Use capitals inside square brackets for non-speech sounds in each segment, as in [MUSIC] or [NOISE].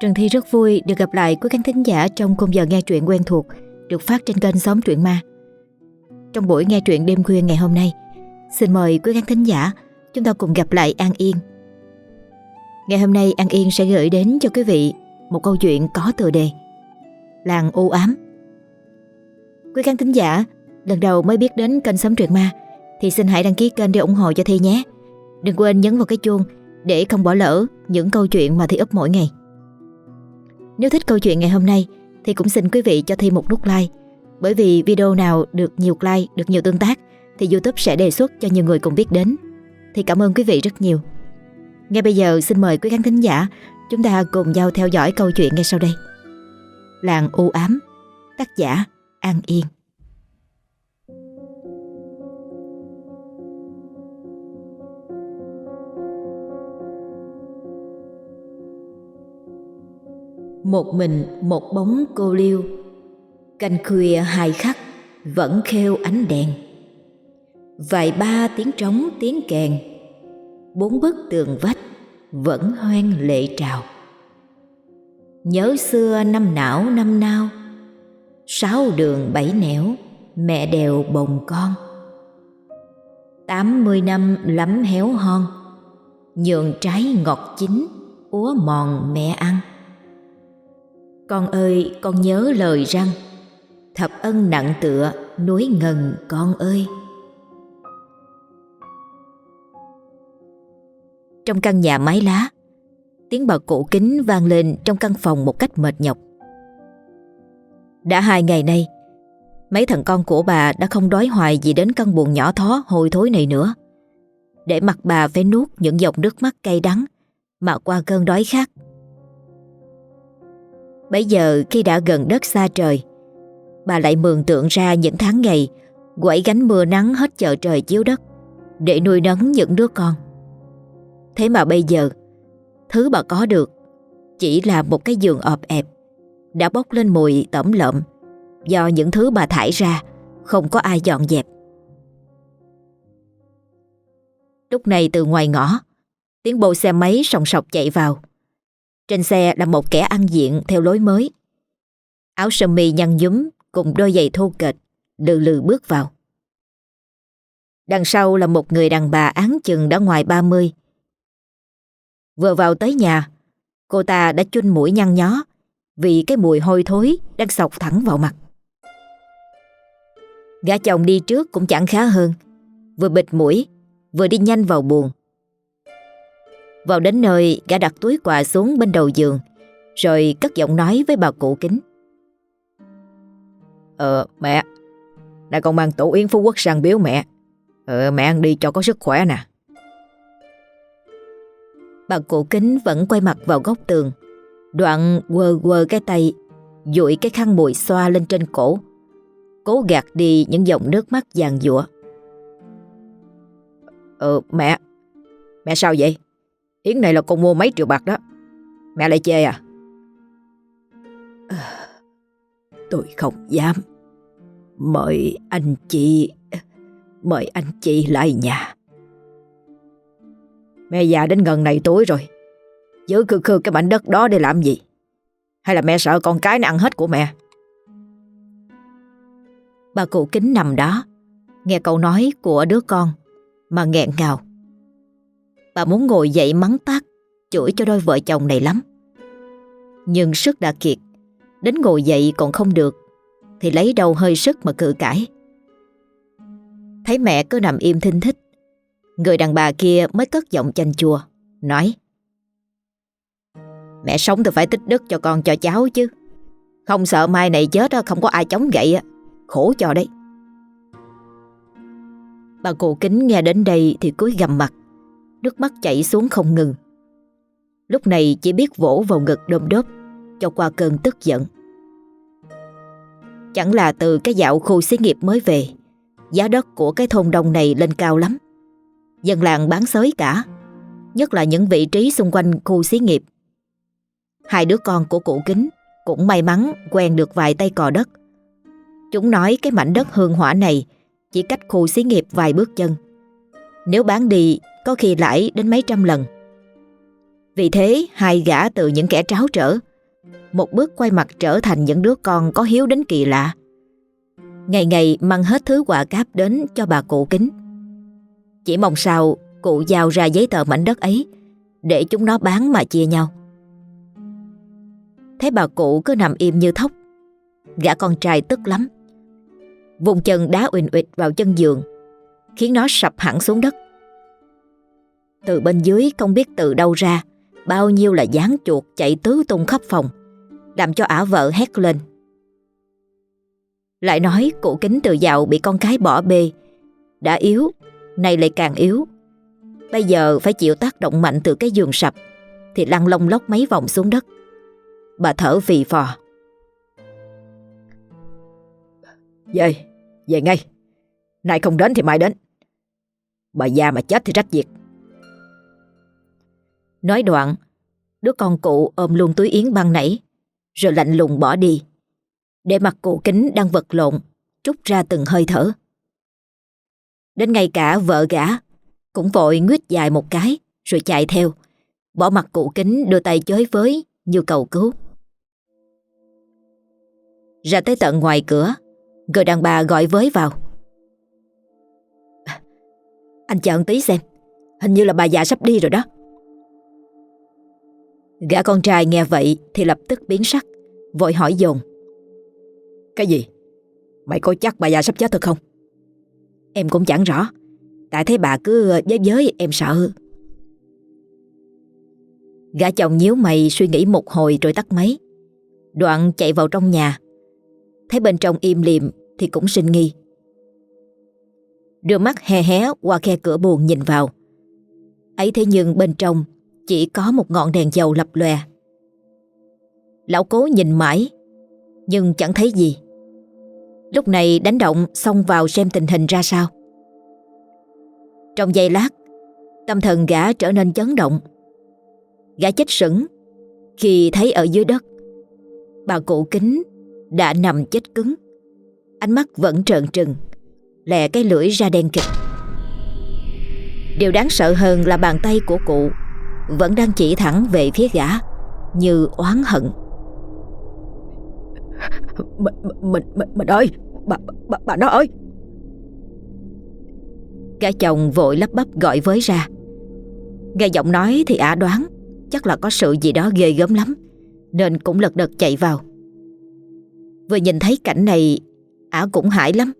Trần Thi rất vui được gặp lại quý khán thính giả trong khung giờ nghe truyện quen thuộc được phát trên kênh Xóm Truyện Ma. Trong buổi nghe truyện đêm khuya ngày hôm nay, xin mời quý khán thính giả chúng ta cùng gặp lại An Yên. Ngày hôm nay An Yên sẽ gửi đến cho quý vị một câu chuyện có tựa đề Làng u ám. Quý khán thính giả lần đầu mới biết đến kênh Xóm Truyện Ma thì xin hãy đăng ký kênh để ủng hộ cho Thi nhé. Đừng quên nhấn vào cái chuông để không bỏ lỡ những câu chuyện mà Thi up mỗi ngày. Nếu thích câu chuyện ngày hôm nay thì cũng xin quý vị cho Thi một nút like bởi vì video nào được nhiều like, được nhiều tương tác thì YouTube sẽ đề xuất cho nhiều người cùng biết đến. Thì cảm ơn quý vị rất nhiều. Ngay bây giờ xin mời quý khán thính giả chúng ta cùng nhau theo dõi câu chuyện ngay sau đây. Làng u ám, tác giả An Yên. Một mình một bóng cô liêu. Canh khuya hai khắc Vẫn khêu ánh đèn. Vài ba tiếng trống tiếng kèn, Bốn bức tường vách Vẫn hoen lệ trào. Nhớ xưa năm não năm nao, Sáu đường bảy nẻo, Mẹ đều bồng con. Tám mươi năm lắm héo hon, Nhường trái ngọt chín, Úa mòn mẹ ăn con ơi, con nhớ lời răng. Thập ân nặng tựa, núi ngần con ơi. Trong căn nhà mái lá, Tiếng bà cổ kính vang lên trong căn phòng một cách mệt nhọc. Đã hai ngày nay, Mấy thằng con của bà đã không đói hoài gì đến căn buồn nhỏ thó hôi thối này nữa. Để mặt bà phải nuốt những dòng nước mắt cay đắng Mà qua cơn đói khát Bây giờ khi đã gần đất xa trời, Bà lại mường tượng ra những tháng ngày Quẩy gánh mưa nắng hết chợ trời chiếu đất Để nuôi nấng những đứa con. Thế mà bây giờ, Thứ bà có được Chỉ là một cái giường ọp ẹp Đã bốc lên mùi tẩm lợm Do những thứ bà thải ra Không có ai dọn dẹp. Lúc này từ ngoài ngõ, Tiếng bộ xe máy sòng sọc chạy vào trên xe là một kẻ ăn diện theo lối mới. Áo sơ mi nhăn nhúm cùng đôi giày thô kệch, lừ lừ bước vào. Đằng sau là một người đàn bà án chừng đã ngoài 30. Vừa vào tới nhà, cô ta đã chun mũi nhăn nhó vì cái mùi hôi thối đang sọc thẳng vào mặt. Gã chồng đi trước cũng chẳng khá hơn, vừa bịt mũi, vừa đi nhanh vào buồn. Vào đến nơi gã đặt túi quà xuống bên đầu giường Rồi cất giọng nói với bà cụ kính. Ờ mẹ Đã con mang tổ yến phú quốc sang biếu mẹ. Ờ mẹ ăn đi cho có sức khỏe nè. Bà cụ kính vẫn quay mặt vào góc tường Đoạn quơ quơ cái tay dụi cái khăn mùi xoa lên trên cổ Cố gạt đi những dòng nước mắt vàng dụa Ờ mẹ Mẹ sao vậy Yến này là con mua mấy triệu bạc đó. Mẹ lại chê à? à Tôi không dám. Mời anh chị Mời anh chị lại nhà. Mẹ già đến gần này tuổi rồi. Giữ khư khư cái mảnh đất đó để làm gì? Hay là mẹ sợ con cái nó ăn hết của mẹ? Bà cụ kính nằm đó Nghe câu nói của đứa con Mà nghẹn ngào Bà muốn ngồi dậy mắng tát, Chửi cho đôi vợ chồng này lắm. Nhưng sức đã kiệt, Đến ngồi dậy còn không được, Thì lấy đầu hơi sức mà cự cãi. Thấy mẹ cứ nằm im thinh thích, Người đàn bà kia mới cất giọng chanh chua, Nói, Mẹ sống thì phải tích đức cho con cho cháu chứ. Không sợ mai này chết không có ai chống gậy Khổ cho đấy. Bà cụ kính nghe đến đây thì cúi gầm mặt Nước mắt chảy xuống không ngừng. Lúc này chỉ biết vỗ vào ngực đôm đốp Cho qua cơn tức giận. Chẳng là từ cái dạo khu xí nghiệp mới về, Giá đất của cái thôn đông này lên cao lắm. Dân làng bán xới cả, Nhất là những vị trí xung quanh khu xí nghiệp. Hai đứa con của cụ kính Cũng may mắn quen được vài tay cò đất. Chúng nói cái mảnh đất hương hỏa này Chỉ cách khu xí nghiệp vài bước chân. Nếu bán đi có khi lãi đến mấy trăm lần. Vì thế, hai gã từ những kẻ tráo trở, Một bước quay mặt trở thành những đứa con có hiếu đến kỳ lạ. Ngày ngày mang hết thứ quà cáp đến cho bà cụ kính. Chỉ mong sao, cụ giao ra giấy tờ mảnh đất ấy, Để chúng nó bán mà chia nhau. Thấy bà cụ cứ nằm im như thóc, Gã con trai tức lắm. Vùng chân đá uỳnh uỵch vào chân giường, Khiến nó sập hẳn xuống đất. Từ bên dưới không biết từ đâu ra Bao nhiêu là dán chuột chạy tứ tung khắp phòng Làm cho ả vợ hét lên. Lại nói cụ kính từ giàu bị con cái bỏ bê Đã yếu Nay lại càng yếu. Bây giờ phải chịu tác động mạnh từ cái giường sập Thì lăn lông lóc mấy vòng xuống đất. Bà thở phì phò. Về, về ngay. Nay không đến thì mai đến. Bà già mà chết thì trách việc. Nói đoạn, Đứa con cụ ôm luôn túi yến băng nảy Rồi lạnh lùng bỏ đi. Để mặt cụ kính đang vật lộn, Trút ra từng hơi thở. Đến ngay cả vợ gã Cũng vội nguyết dài một cái, Rồi chạy theo, Bỏ mặt cụ kính đưa tay chới với Như cầu cứu. Ra tới tận ngoài cửa, Người đàn bà gọi với vào. Anh chờ một tí xem, Hình như là bà già sắp đi rồi đó. Gã con trai nghe vậy Thì lập tức biến sắc Vội hỏi dồn. Cái gì? Mày có chắc bà già sắp chết thật không? Em cũng chẳng rõ. Tại thấy bà cứ giới giới em sợ. Gã chồng nhíu mày suy nghĩ một hồi rồi tắt máy. Đoạn chạy vào trong nhà. Thấy bên trong im lìm Thì cũng sinh nghi. Đưa mắt hé hé qua khe cửa buồn nhìn vào. Ấy thế nhưng bên trong chỉ có một ngọn đèn dầu lập lòe Lão cố nhìn mãi Nhưng chẳng thấy gì Lúc này đánh động xông vào xem tình hình ra sao Trong giây lát Tâm thần gã trở nên chấn động Gã chết sững Khi thấy ở dưới đất Bà cụ kính đã nằm chết cứng. Ánh mắt vẫn trợn trừng, lè cái lưỡi ra đen kịch. Điều đáng sợ hơn là bàn tay của cụ vẫn đang chỉ thẳng về phía gã như oán hận. Mình, mình, mình, mình ơi, bà, bà, bà nó ơi. Gã chồng vội lắp bắp gọi với ra. Nghe giọng nói thì ả đoán chắc là có sự gì đó ghê gớm lắm nên cũng lật đật chạy vào. Vừa nhìn thấy cảnh này Ả cũng hãi lắm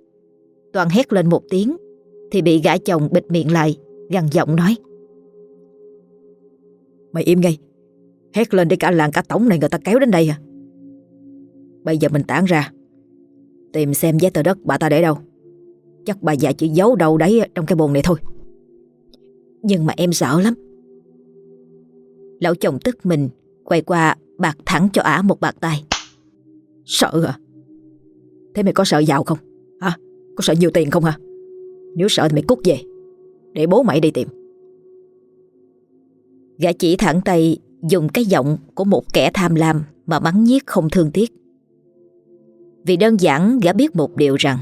Toàn hét lên một tiếng Thì bị gã chồng bịt miệng lại Gằn giọng nói Mày im ngay. Hét lên để cả làng cả tổng này người ta kéo đến đây à? Bây giờ mình tản ra. Tìm xem giấy tờ đất bà ta để đâu. Chắc bà già chỉ giấu đâu đấy trong cái bồn này thôi. Nhưng mà em sợ lắm. Lão chồng tức mình, Quay qua bạc thẳng cho ả một bạc tay. Sợ à? Thế mày có sợ giàu không? Hả? Có sợ nhiều tiền không hả? Nếu sợ thì mày cút về, Để bố mày đi tìm. Gã chỉ thẳng tay Dùng cái giọng của một kẻ tham lam Mà mắng nhiếc không thương tiếc. Vì đơn giản, gã biết một điều rằng,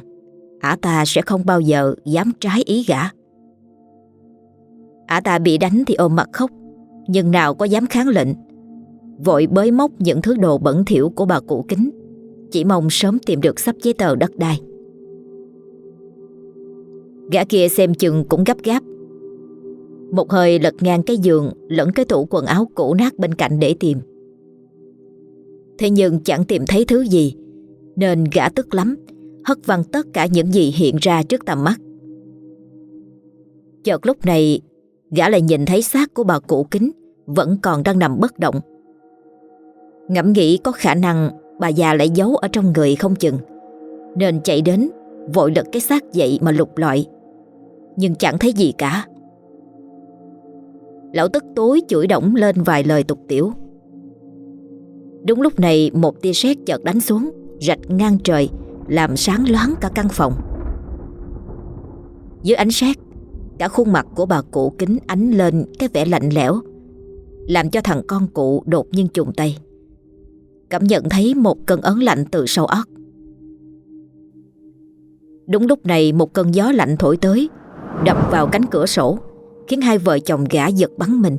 Ả ta sẽ không bao giờ dám trái ý gã. Ả ta bị đánh thì ôm mặt khóc, Nhưng nào có dám kháng lệnh. Vội bới móc những thứ đồ bẩn thỉu của bà cụ kính, chỉ mong sớm tìm được sắp giấy tờ đất đai. Gã kia xem chừng cũng gấp gáp một hơi lật ngang cái giường Lẫn cái tủ quần áo cũ nát bên cạnh để tìm Thế nhưng chẳng tìm thấy thứ gì Nên gã tức lắm Hất văng tất cả những gì hiện ra trước tầm mắt Chợt lúc này Gã lại nhìn thấy xác của bà cụ kính Vẫn còn đang nằm bất động Ngẫm nghĩ có khả năng bà già lại giấu ở trong người không chừng. Nên chạy đến, vội lật cái xác dậy mà lục lọi. Nhưng chẳng thấy gì cả. Lão tức tối chửi động lên vài lời tục tiểu. Đúng lúc này một tia sét chợt đánh xuống, rạch ngang trời, làm sáng loáng cả căn phòng. Dưới ánh sét, cả khuôn mặt của bà cụ kính ánh lên cái vẻ lạnh lẽo, làm cho thằng con cụ đột nhiên trùng tay cảm nhận thấy một cơn ớn lạnh từ sau óc. Đúng lúc này một cơn gió lạnh thổi tới, đập vào cánh cửa sổ, khiến hai vợ chồng gã giật bắn mình.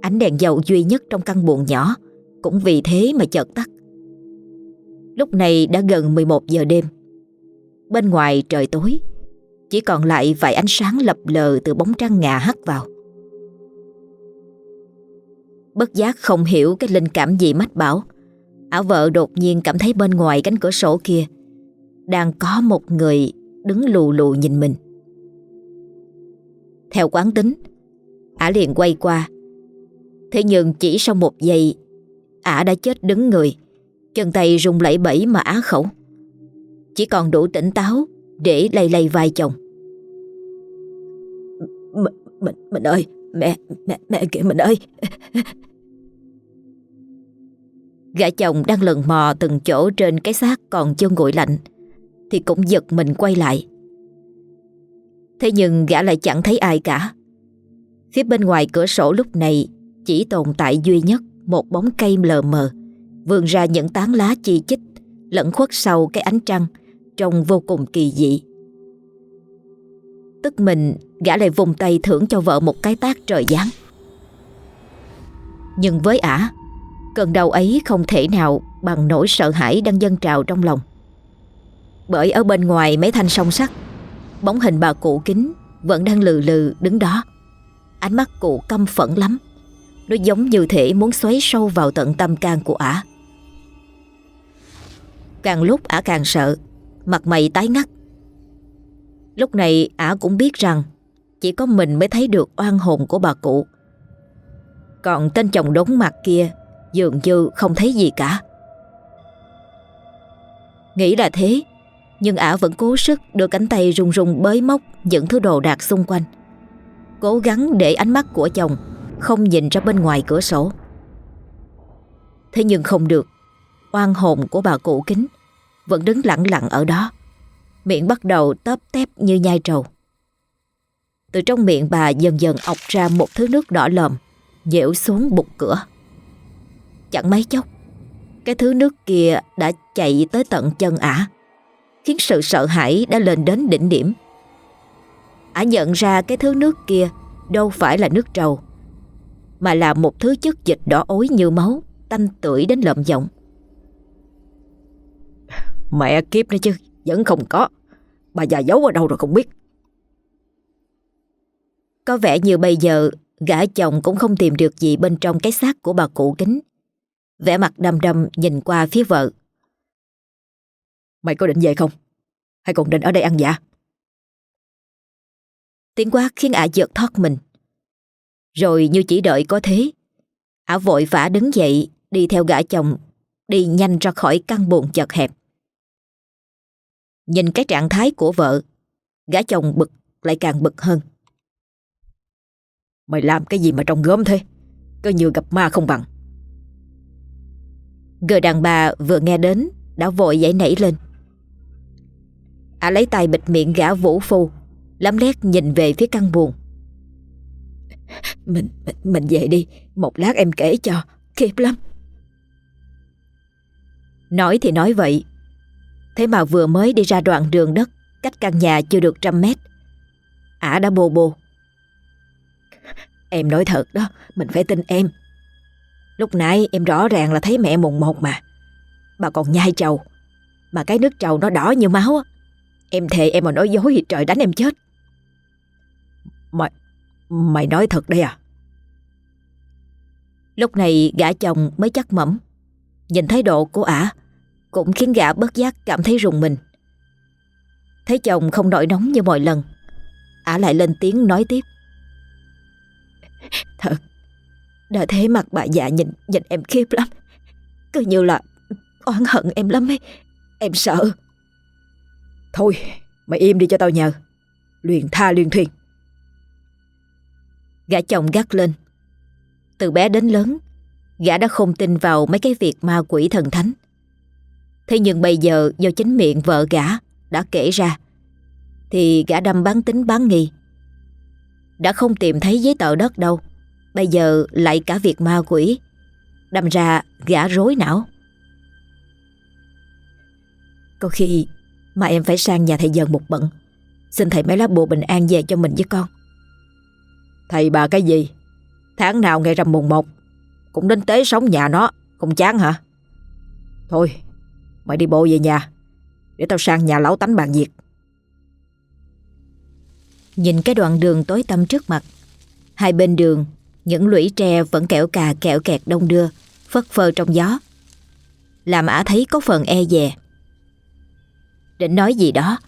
Ánh đèn dầu duy nhất trong căn buồng nhỏ, Cũng vì thế mà chợt tắt. Lúc này đã gần 11 giờ đêm. Bên ngoài trời tối, Chỉ còn lại vài ánh sáng lập lờ từ bóng trăng ngà hắt vào. Bất giác không hiểu cái linh cảm gì mách bảo, Ảo vợ đột nhiên cảm thấy bên ngoài cánh cửa sổ kia Đang có một người đứng lù lù nhìn mình. Theo quán tính. Ả liền quay qua. Thế nhưng chỉ sau một giây Ả đã chết đứng người Chân tay rung lẩy bẩy mà á khẩu. Chỉ còn đủ tỉnh táo Để lay lay vai chồng. Mình, mình, mình ơi Mẹ, mẹ, mẹ kìa mình ơi. [LAUGHS] Gã chồng đang lần mò từng chỗ trên cái xác còn chưa nguội lạnh Thì cũng giật mình quay lại. Thế nhưng gã lại chẳng thấy ai cả. Phía bên ngoài cửa sổ lúc này Chỉ tồn tại duy nhất một bóng cây lờ mờ Vươn ra những tán lá chi chít Lẫn khuất sau cái ánh trăng Trông vô cùng kỳ dị. Tức mình gã lại vùng tay thưởng cho vợ một cái tác trời giáng. Nhưng với ả Cơn đau ấy không thể nào bằng nỗi sợ hãi đang dâng trào trong lòng. Bởi ở bên ngoài mấy thanh song sắt, bóng hình bà cụ kính vẫn đang lừ lừ đứng đó. Ánh mắt cụ căm phẫn lắm. Nó giống như thể muốn xoáy sâu vào tận tâm can của ả. Càng lúc ả càng sợ, mặt mày tái ngắt. Lúc này ả cũng biết rằng chỉ có mình mới thấy được oan hồn của bà cụ. Còn tên chồng đống mặt kia dường như không thấy gì cả. Nghĩ là thế, nhưng ả vẫn cố sức đưa cánh tay rung rung bới móc những thứ đồ đạc xung quanh. Cố gắng để ánh mắt của chồng không nhìn ra bên ngoài cửa sổ. Thế nhưng không được, oan hồn của bà cụ kính vẫn đứng lặng lặng ở đó. Miệng bắt đầu tớp tép như nhai trầu. Từ trong miệng bà dần dần ọc ra một thứ nước đỏ lòm, Dễu xuống bục cửa. Chẳng mấy chốc Cái thứ nước kia đã chạy tới tận chân ả Khiến sự sợ hãi đã lên đến đỉnh điểm. Ả nhận ra cái thứ nước kia Đâu phải là nước trầu Mà là một thứ chất dịch đỏ ối như máu Tanh tưởi đến lợm giọng. Mẹ kiếp nữa chứ Vẫn không có. Bà già giấu ở đâu rồi không biết. Có vẻ như bây giờ Gã chồng cũng không tìm được gì bên trong cái xác của bà cụ kính. Vẻ mặt đăm đăm nhìn qua phía vợ. Mày có định về không? Hay còn định ở đây ăn dạ? Tiếng quát khiến ả giật thoát mình. Rồi như chỉ đợi có thế, ả vội vã đứng dậy đi theo gã chồng, đi nhanh ra khỏi căn buồng chật hẹp. Nhìn cái trạng thái của vợ, gã chồng bực lại càng bực hơn. Mày làm cái gì mà trông gớm thế? Cơ như gặp ma không bằng. Người đàn bà vừa nghe đến Đã vội dậy nảy lên Ả lấy tay bịt miệng gã vũ phu Lắm lét nhìn về phía căn buồn mình, mình mình về đi Một lát em kể cho Khiếp lắm. Nói thì nói vậy Thế mà vừa mới đi ra đoạn đường đất Cách căn nhà chưa được trăm mét. Ả đã bồ bồ. Em nói thật đó Mình phải tin em. Lúc nãy em rõ ràng là thấy mẹ mùng một mà. Bà còn nhai trầu Mà cái nước trầu nó đỏ như máu á. Em thề em mà nói dối thì trời đánh em chết. Mày Mày nói thật đây à? Lúc này gã chồng mới chắc mẩm. Nhìn thái độ của ả Cũng khiến gã bất giác cảm thấy rùng mình. Thấy chồng không nổi nóng như mọi lần, Ả lại lên tiếng nói tiếp. Thật, đã thế mặt bà già nhìn nhìn em khiếp lắm. Cứ như là oán hận em lắm ấy. Em sợ. Thôi mày im đi cho tao nhờ. Luyện tha luyện thuyền. Gã chồng gắt lên. Từ bé đến lớn Gã đã không tin vào mấy cái việc ma quỷ thần thánh. Thế nhưng bây giờ do chính miệng vợ gã đã kể ra Thì gã đâm bán tính bán nghi. Đã không tìm thấy giấy tờ đất đâu Bây giờ lại cả việc ma quỷ. Đâm ra gã rối não. Có khi mà em phải sang nhà thầy dần một bận. Xin thầy mấy lá bùa bình an về cho mình với con. Thầy bà cái gì? Tháng nào ngày rằm mùng một Cũng đến tế sống nhà nó Không chán hả? Thôi mày đi bộ về nhà Để tao sang nhà lão tánh bàn việc. Nhìn cái đoạn đường tối tăm trước mặt Hai bên đường Những lũy tre vẫn kẹo cà kẹo kẹt đông đưa Phất phơ trong gió. Làm ả thấy có phần e dè Định nói gì đó.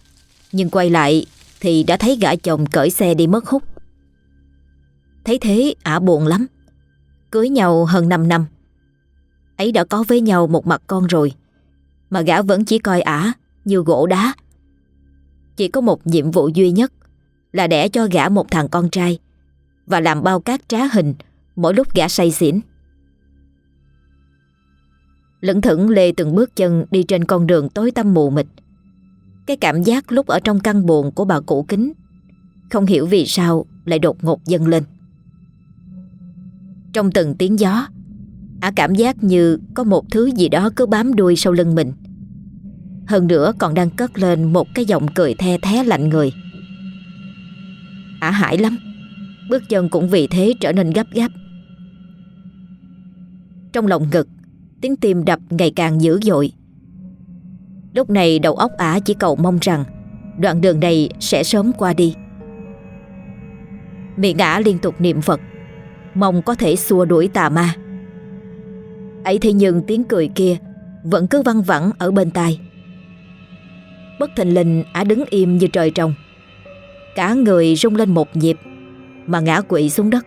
Nhưng quay lại Thì đã thấy gã chồng cởi xe đi mất hút. Thấy thế, ả buồn lắm. Cưới nhau hơn 5 năm. Ấy đã có với nhau một mặt con rồi, Mà gã vẫn chỉ coi ả như gỗ đá. Chỉ có một nhiệm vụ duy nhất Là đẻ cho gã một thằng con trai Và làm bao cát trá hình Mỗi lúc gã say xỉn. Lững thững Lê từng bước chân đi trên con đường tối tăm mù mịt. Cái cảm giác lúc ở trong căn buồn của bà cụ kính, Không hiểu vì sao lại đột ngột dâng lên. Trong từng tiếng gió, Ả cảm giác như có một thứ gì đó cứ bám đuôi sau lưng mình. Hơn nữa còn đang cất lên một cái giọng cười the thé lạnh người. Ả hãi lắm, Bước chân cũng vì thế trở nên gấp gáp. Trong lòng ngực, Tiếng tim đập ngày càng dữ dội. Lúc này đầu óc ả chỉ cầu mong rằng Đoạn đường này sẽ sớm qua đi. Miệng ả liên tục niệm Phật, Mong có thể xua đuổi tà ma. Ấy thế nhưng tiếng cười kia Vẫn cứ văng vẳng ở bên tai. Bất thình lình ả đứng im như trời trồng. Cả người rung lên một nhịp Mà ngã quỵ xuống đất.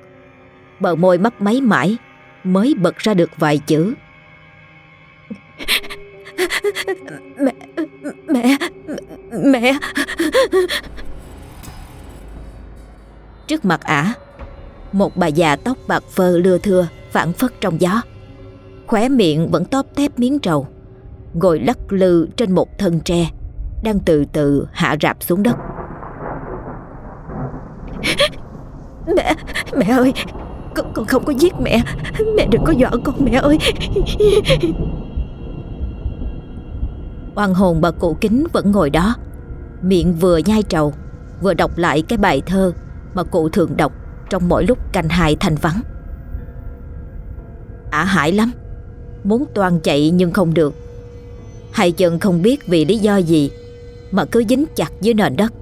Bờ môi mấp máy mãi, Mới bật ra được vài chữ. Mẹ Mẹ Mẹ. Trước mặt ả Một bà già tóc bạc phơ lưa thưa Phản phất trong gió. Khóe miệng vẫn tóp tép miếng trầu Ngồi lắc lư trên một thân tre Đang từ từ hạ rạp xuống đất. Mẹ Mẹ ơi con, con không có giết mẹ. Mẹ đừng có dọa con mẹ ơi. Oan hồn bà cụ kính vẫn ngồi đó. Miệng vừa nhai trầu, Vừa đọc lại cái bài thơ Mà cụ thường đọc Trong mỗi lúc canh hài thành vắng. Ả hại lắm, Muốn toàn chạy nhưng không được. Hai chân không biết vì lý do gì Mà cứ dính chặt dưới nền đất.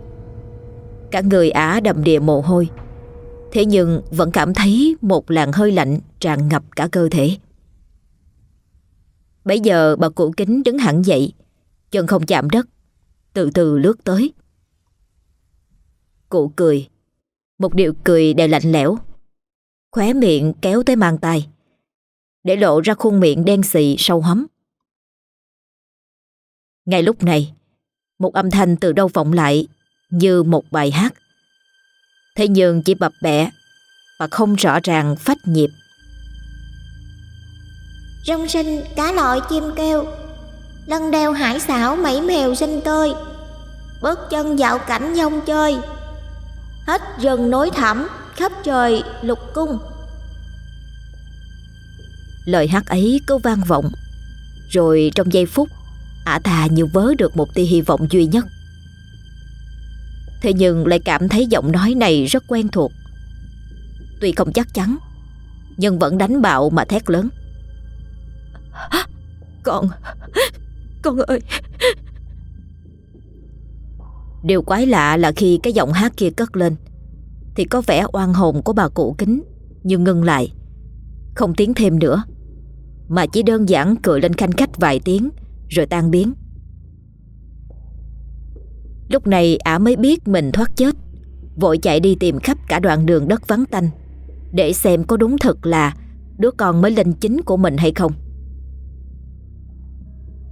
Cả người ả đầm đìa mồ hôi, Thế nhưng vẫn cảm thấy một làn hơi lạnh tràn ngập cả cơ thể. Bây giờ bà cụ kính đứng hẳn dậy Chân không chạm đất. Từ từ lướt tới. Cụ cười. Một điệu cười đầy lạnh lẽo. Khóe miệng kéo tới mang tay. Để lộ ra khuôn miệng đen xị sâu hấm Ngay lúc này, Một âm thanh từ đâu vọng lại Như một bài hát. Thế nhưng chỉ bập bẹ Và không rõ ràng phách nhịp. Rong sinh cá lội chim kêu Lân đeo hải xảo mẩy mèo xinh tươi Bước chân dạo cảnh dông chơi. Hết rừng nối thẳm khắp trời lục cung. Lời hát ấy cứ vang vọng Rồi trong giây phút Ả ta như vớ được một tia hy vọng duy nhất. Thế nhưng lại cảm thấy giọng nói này rất quen thuộc. Tuy không chắc chắn Nhưng vẫn đánh bạo mà thét lớn. Con con ơi. Điều quái lạ là khi cái giọng hát kia cất lên, Thì có vẻ oan hồn của bà cụ kính Như ngưng lại. Không tiếng thêm nữa, Mà chỉ đơn giản cười lên khanh khách vài tiếng, Rồi tan biến. Lúc này ả mới biết mình thoát chết, Vội chạy đi tìm khắp cả đoạn đường đất vắng tanh, Để xem có đúng thật là Đứa con mới linh chính của mình hay không.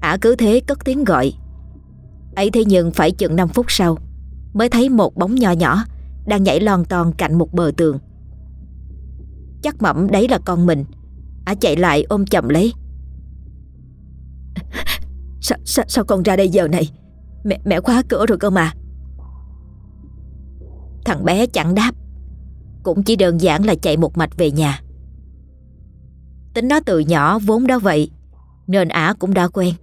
Ả cứ thế cất tiếng gọi. Ấy thế nhưng phải chừng 5 phút sau Mới thấy một bóng nhỏ nhỏ Đang nhảy lon ton cạnh một bờ tường. Chắc mẩm đấy là con mình Ả chạy lại ôm chầm lấy. [LAUGHS] Sao, sao, sao con ra đây giờ này? Mẹ, mẹ khóa cửa rồi cơ mà. Thằng bé chẳng đáp Cũng chỉ đơn giản là chạy một mạch về nhà. Tính nó từ nhỏ vốn đó vậy Nên ả cũng đã quen.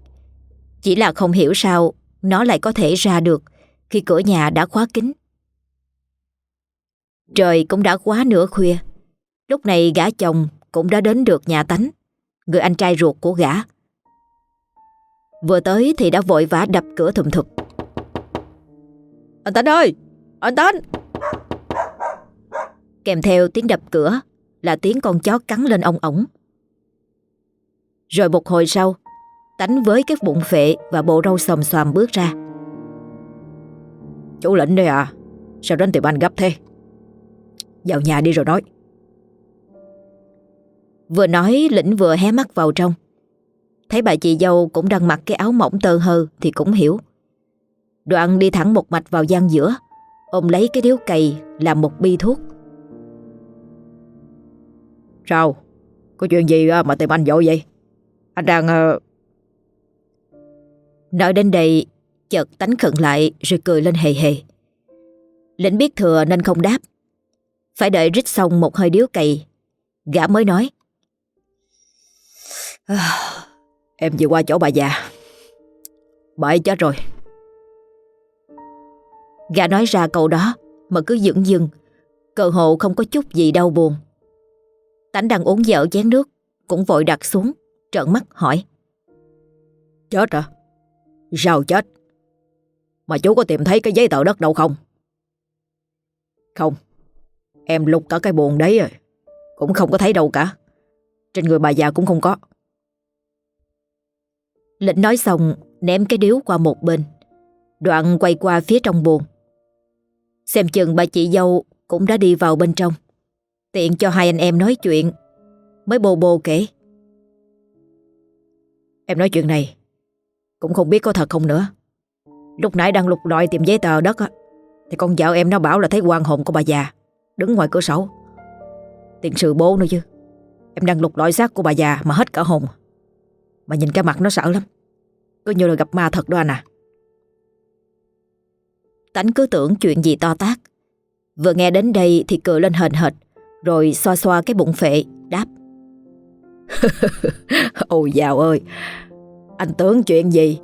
Chỉ là không hiểu sao Nó lại có thể ra được Khi cửa nhà đã khóa kín Trời cũng đã quá nửa khuya Lúc này gã chồng cũng đã đến được nhà tánh, người anh trai ruột của gã. Vừa tới thì đã vội vã đập cửa thùm thụp. Anh Tánh ơi! Anh Tánh! Kèm theo tiếng đập cửa là tiếng con chó cắn lên ông ổng. Rồi một hồi sau, tánh với cái bụng phệ và bộ râu xòm xòm bước ra. Chú lĩnh đây à? Sao đến tìm anh gấp thế? Vào nhà đi rồi nói. Vừa nói lĩnh vừa hé mắt vào trong. Thấy bà chị dâu cũng đang mặc cái áo mỏng tơ hơ thì cũng hiểu. Đoạn đi thẳng một mạch vào gian giữa, ôm lấy cái điếu cày làm một bi thuốc. Sao? Có chuyện gì mà tìm anh vội vậy? Anh đang... Ờ, Nói đến đây, chợt tánh khẩn lại rồi cười lên hề hề. Lĩnh biết thừa nên không đáp. Phải đợi rít xong một hơi điếu cày, gã mới nói. em vừa qua chỗ bà già. Bà ấy chết rồi. Gã nói ra câu đó mà cứ dững dưng, cờ hộ không có chút gì đau buồn. Tánh đang uống dở chén nước, cũng vội đặt xuống, trợn mắt hỏi. Chết à? Sao chết? Mà chú có tìm thấy cái giấy tờ đất đâu không? Không, em lục cả cái buồn đấy rồi, cũng không có thấy đâu cả. Trên người bà già cũng không có. Lệnh nói xong ném cái điếu qua một bên, đoạn quay qua phía trong buồn. Xem chừng bà chị dâu cũng đã đi vào bên trong. Tiện cho hai anh em nói chuyện Mới bồ bồ kể Em nói chuyện này cũng không biết có thật không nữa. Lúc nãy đang lục lọi tìm giấy tờ đất á, Thì con vợ em nó bảo là thấy quan hồn của bà già Đứng ngoài cửa sổ. Tiền sự bố nữa chứ. Em đang lục lọi xác của bà già mà hết cả hồn. Mà nhìn cái mặt nó sợ lắm. Cứ như là gặp ma thật đó anh à. Tánh cứ tưởng chuyện gì to tác Vừa nghe đến đây thì cười lên hền hệt, rồi xoa xoa cái bụng phệ, Đáp. [LAUGHS] Ôi dào ơi anh tưởng chuyện gì?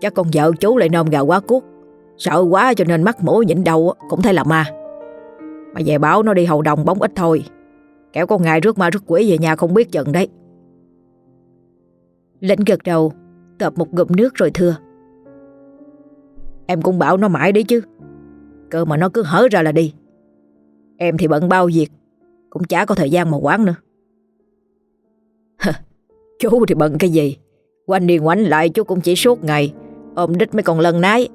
Chắc con vợ chú lại nôm gà quá cuốc. Sợ quá cho nên mắt mũi nhịn đầu Cũng thấy là ma. Mà về báo nó đi hầu đồng bóng ít thôi. Kéo con ngài rước ma rước quỷ về nhà không biết chừng đấy. Lĩnh gật đầu tập một gụm nước rồi thưa. Em cũng bảo nó mãi đấy chứ. Cơ mà nó cứ hở ra là đi. Em thì bận bao việc, cũng chả có thời gian mà quán nữa. [LAUGHS] Chú thì bận cái gì? Quanh đi ngoảnh lại chú cũng chỉ suốt ngày. Ôm đít mấy con lân nái.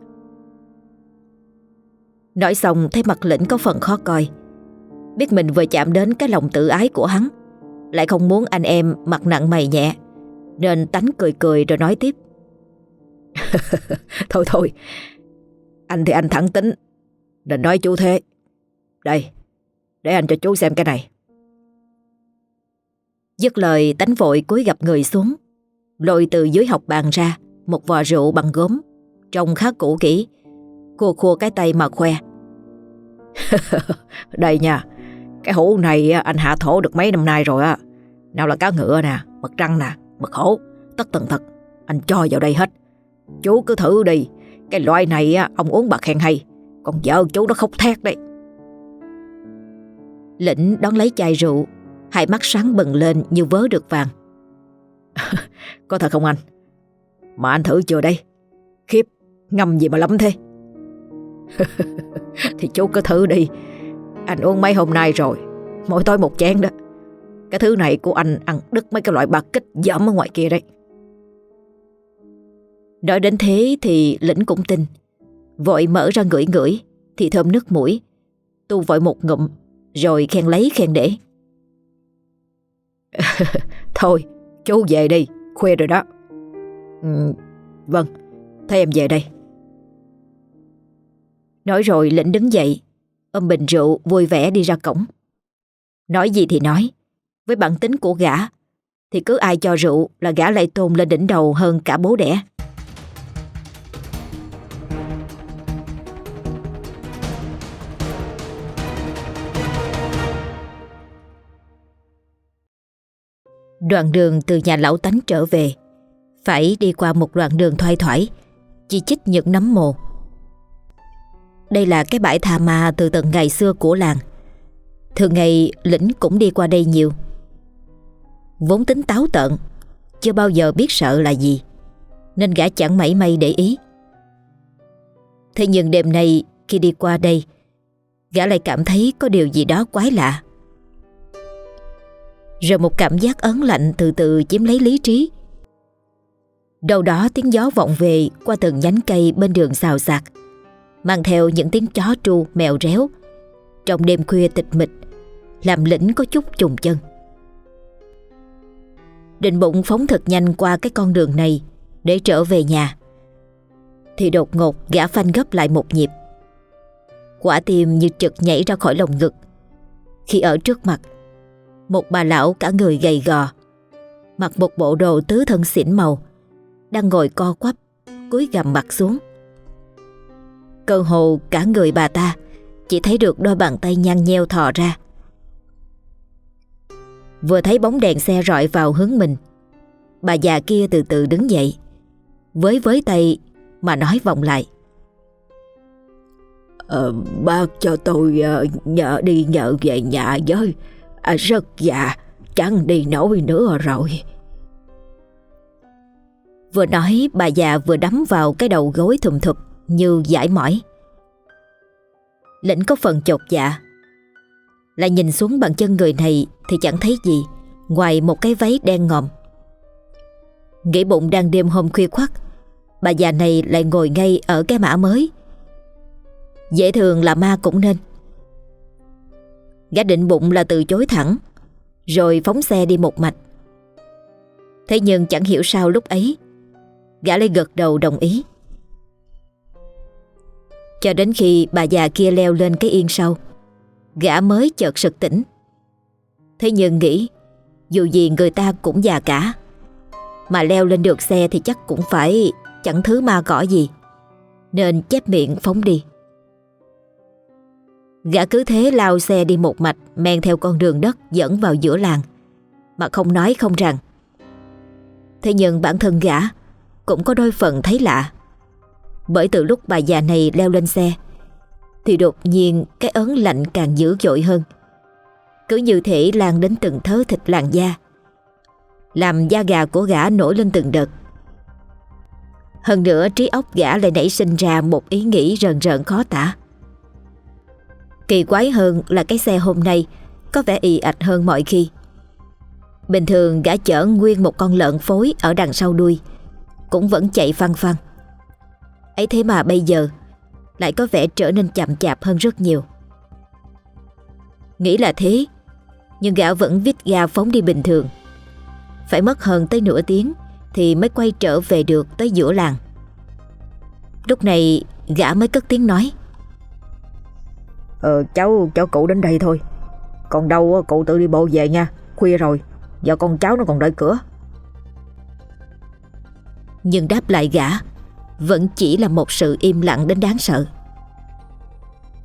Nói xong, thấy mặt lĩnh có phần khó coi. Biết mình vừa chạm đến cái lòng tự ái của hắn, Lại không muốn anh em mặt nặng mày nhẹ, Nên tánh cười cười rồi nói tiếp. [LAUGHS] Thôi thôi, Anh thì anh thẳng tính Đừng nói chú thế. Đây, để anh cho chú xem cái này. Dứt lời, tánh vội cúi gặp người xuống. Lôi từ dưới học bàn ra, Một vò rượu bằng gốm. Trông khá cũ kỹ. Khua khua cái tay mà khoe. [LAUGHS] Đây nha, Cái hũ này anh hạ thổ được mấy năm nay rồi á. Nào là cá ngựa nè, Mật răng nè, Mật hổ, Tất tần thật Anh cho vào đây hết. Chú cứ thử đi, Cái loại này ông uống bạc khen hay. Còn vợ chú nó khóc thét đấy. Lĩnh đón lấy chai rượu. Hai mắt sáng bừng lên như vớ được vàng. [LAUGHS] Có thật không anh? Mà anh thử chưa đây? Khiếp ngâm gì mà lắm thế? [LAUGHS] Thì chú cứ thử đi. Anh uống mấy hôm nay rồi, Mỗi tối một chén đó. Cái thứ này của anh ăn đứt mấy cái loại bạc kích dẫm ở ngoài kia đấy. Nói đến thế thì lĩnh cũng tin. Vội mở ra ngửi ngửi, Thì thơm nước mũi. Tu vội một ngụm, rồi khen lấy khen để. [LAUGHS] Thôi chú về đi Khuya rồi đó. Ừ, Vâng Thế em về đây. Nói rồi lĩnh đứng dậy Ôm bình rượu vui vẻ đi ra cổng. Nói gì thì nói Với bản tính của gã Thì cứ ai cho rượu là gã lại tôn lên đỉnh đầu hơn cả bố đẻ. Đoạn đường từ nhà lão tánh trở về. Phải đi qua một đoạn đường thoai thoải, Chỉ chích những nấm mồ. Đây là cái bãi thà ma từ tận ngày xưa của làng. Thường ngày, lĩnh cũng đi qua đây nhiều. Vốn tính táo tận Chưa bao giờ biết sợ là gì, Nên gã chẳng mảy may để ý. Thế nhưng đêm nay khi đi qua đây, Gã lại cảm thấy có điều gì đó quái lạ. Rồi một cảm giác ớn lạnh từ từ chiếm lấy lý trí. Đâu đó tiếng gió vọng về qua từng nhánh cây bên đường xào xạc, Mang theo những tiếng chó tru mèo réo. Trong đêm khuya tịch mịch, Làm lĩnh có chút trùng chân. Định bụng phóng thật nhanh qua cái con đường này Để trở về nhà, Thì đột ngột gã phanh gấp lại một nhịp. Quả tim như trực nhảy ra khỏi lồng ngực. Khi ở trước mặt một bà lão cả người gầy gò Mặc một bộ đồ tứ thân xỉn màu Đang ngồi co quắp Cúi gằm mặt xuống. Cơ hồ cả người bà ta Chỉ thấy được đôi bàn tay nhăn nheo thò ra. Vừa thấy bóng đèn xe rọi vào hướng mình Bà già kia từ từ đứng dậy Với với tay mà nói vọng lại. Ờ, Bác cho tôi uh, nhờ đi nhờ về nhà với à, Rất già Chẳng đi nổi nữa rồi Vừa nói bà già vừa đấm vào cái đầu gối thùm thụp như giải mỏi. Lĩnh có phần chột dạ. Lại nhìn xuống bàn chân người này thì chẳng thấy gì ngoài một cái váy đen ngòm. Nghĩ bụng đang đêm hôm khuya khoắt, bà già này lại ngồi ngay ở cái mã mới. Dễ thường là ma cũng nên. Gã định bụng là từ chối thẳng, rồi phóng xe đi một mạch. Thế nhưng chẳng hiểu sao lúc ấy, gã lại gật đầu đồng ý. Cho đến khi bà già kia leo lên cái yên sau Gã mới chợt sực tỉnh Thế nhưng nghĩ Dù gì người ta cũng già cả Mà leo lên được xe thì chắc cũng phải Chẳng thứ ma cỏ gì Nên chép miệng phóng đi Gã cứ thế lao xe đi một mạch, Men theo con đường đất dẫn vào giữa làng. Mà không nói không rằng. Thế nhưng bản thân gã Cũng có đôi phần thấy lạ. Bởi từ lúc bà già này leo lên xe, Thì đột nhiên cái ớn lạnh càng dữ dội hơn. Cứ như thể lan đến từng thớ thịt làn da. Làm da gà của gã nổi lên từng đợt. Hơn nữa trí óc gã lại nảy sinh ra một ý nghĩ rần rợn khó tả. Kỳ quái hơn là cái xe hôm nay Có vẻ ì ạch hơn mọi khi Bình thường gã chở nguyên một con lợn phối ở đằng sau đuôi Cũng vẫn chạy phăng phăng ấy thế mà bây giờ lại có vẻ trở nên chậm chạp hơn rất nhiều. Nghĩ là thế, nhưng gã vẫn vít ga phóng đi bình thường. Phải mất hơn tới nửa tiếng thì mới quay trở về được tới giữa làng. Lúc này gã mới cất tiếng nói. Ờ cháu, cháu cụ đến đây thôi. Còn đâu cụ tự đi bộ về nha, khuya rồi, giờ con cháu nó còn đợi cửa. Nhưng đáp lại gã vẫn chỉ là một sự im lặng đến đáng sợ.